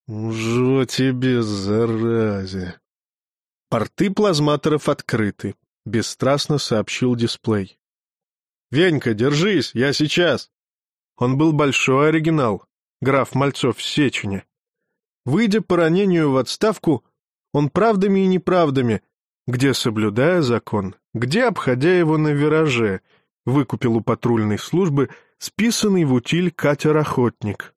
«Жо тебе, заразе!» Порты плазматоров открыты, — бесстрастно сообщил дисплей. «Венька, держись, я сейчас!» Он был большой оригинал, граф Мальцов в Сечине. Выйдя по ранению в отставку, он правдами и неправдами, где соблюдая закон, где обходя его на вираже, выкупил у патрульной службы списанный в утиль катер-охотник.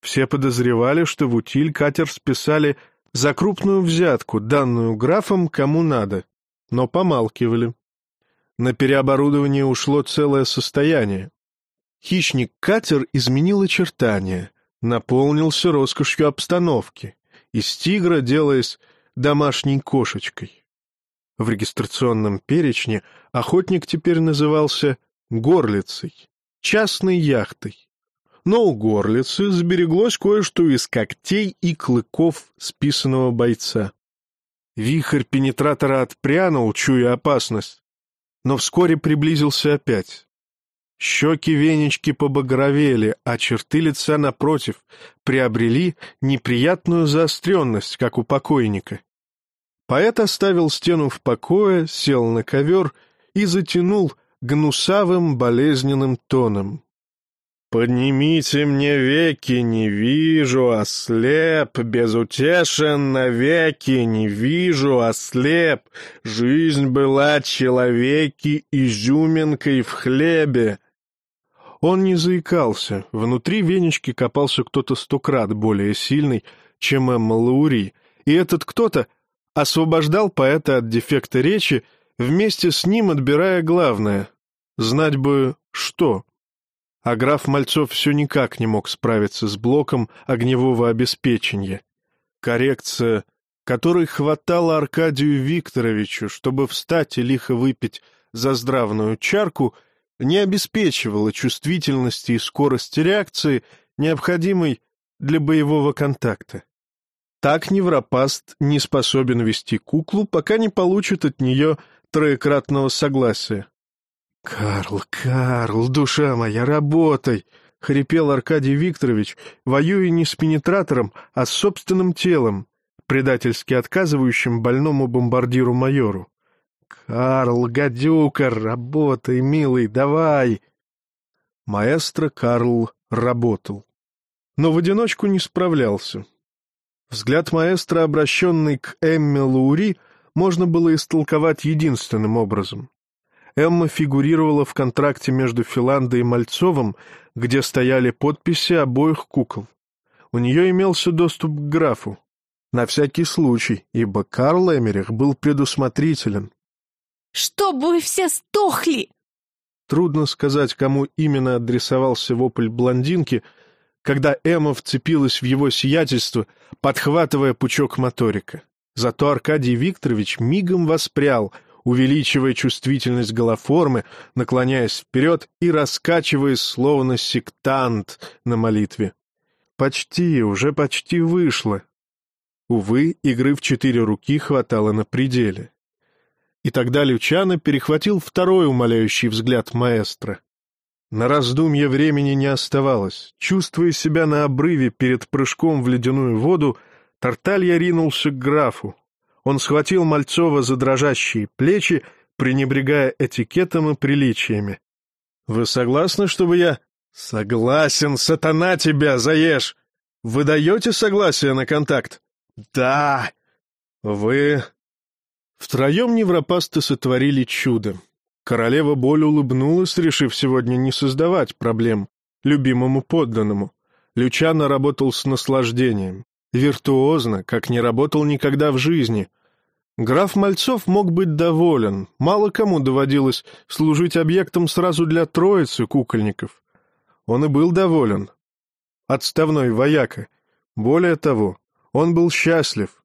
Все подозревали, что в утиль катер списали за крупную взятку, данную графом кому надо, но помалкивали. На переоборудование ушло целое состояние. Хищник-катер изменил очертания, наполнился роскошью обстановки, из тигра делаясь домашней кошечкой. В регистрационном перечне охотник теперь назывался «горлицей», частной яхтой. Но у горлицы сбереглось кое-что из когтей и клыков списанного бойца. Вихрь пенетратора отпрянул, чуя опасность, но вскоре приблизился опять. Щеки Венечки побагровели, а черты лица, напротив, приобрели неприятную заостренность, как у покойника. Поэт оставил стену в покое, сел на ковер и затянул гнусавым болезненным тоном. «Поднимите мне веки, не вижу, ослеп, безутешен навеки, не вижу, ослеп. Жизнь была человеки изюминкой в хлебе». Он не заикался. Внутри венечки копался кто-то сто крат более сильный, чем Эмма Лаури, и этот кто-то освобождал поэта от дефекта речи, вместе с ним отбирая главное — знать бы что. А граф Мальцов все никак не мог справиться с блоком огневого обеспечения. Коррекция, которой хватало Аркадию Викторовичу, чтобы встать и лихо выпить за здравную чарку — не обеспечивала чувствительности и скорости реакции, необходимой для боевого контакта. Так невропаст не способен вести куклу, пока не получит от нее троекратного согласия. «Карл, Карл, душа моя, работай!» — хрипел Аркадий Викторович, воюя не с пенетратором, а с собственным телом, предательски отказывающим больному бомбардиру-майору. «Карл, гадюка, работай, милый, давай!» Маэстро Карл работал, но в одиночку не справлялся. Взгляд маэстро, обращенный к Эмме Лаури, можно было истолковать единственным образом. Эмма фигурировала в контракте между Филандой и Мальцовым, где стояли подписи обоих кукол. У нее имелся доступ к графу. На всякий случай, ибо Карл Эмерих был предусмотрителен. Чтобы вы все сдохли!» Трудно сказать, кому именно адресовался вопль блондинки, когда Эмма вцепилась в его сиятельство, подхватывая пучок моторика. Зато Аркадий Викторович мигом воспрял, увеличивая чувствительность голоформы, наклоняясь вперед и раскачиваясь, словно сектант на молитве. Почти, уже почти вышло. Увы, игры в четыре руки хватало на пределе. И тогда Лючано перехватил второй умоляющий взгляд маэстро. На раздумье времени не оставалось. Чувствуя себя на обрыве перед прыжком в ледяную воду, Тарталья ринулся к графу. Он схватил Мальцова за дрожащие плечи, пренебрегая этикетом и приличиями. — Вы согласны, чтобы я... — Согласен, сатана тебя, заешь! Вы даете согласие на контакт? — Да! — Вы Втроем невропасты сотворили чудо. Королева Боль улыбнулась, решив сегодня не создавать проблем любимому подданному. Лючано работал с наслаждением, виртуозно, как не работал никогда в жизни. Граф Мальцов мог быть доволен, мало кому доводилось служить объектом сразу для троицы кукольников. Он и был доволен. Отставной вояка. Более того, он был счастлив,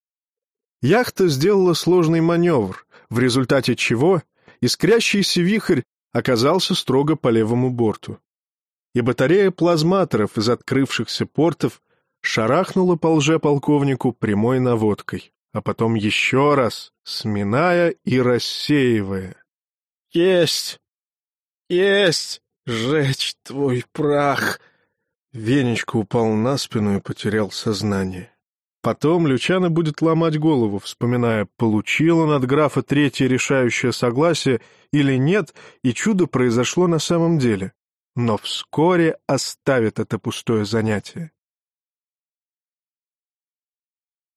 Яхта сделала сложный маневр, в результате чего искрящийся вихрь оказался строго по левому борту. И батарея плазматоров из открывшихся портов шарахнула по лже-полковнику прямой наводкой, а потом еще раз, сминая и рассеивая. «Есть! Есть! Жечь твой прах!» Венечка упал на спину и потерял сознание. Потом Лючано будет ломать голову, вспоминая, получил он от графа третье решающее согласие или нет, и чудо произошло на самом деле. Но вскоре оставит это пустое занятие.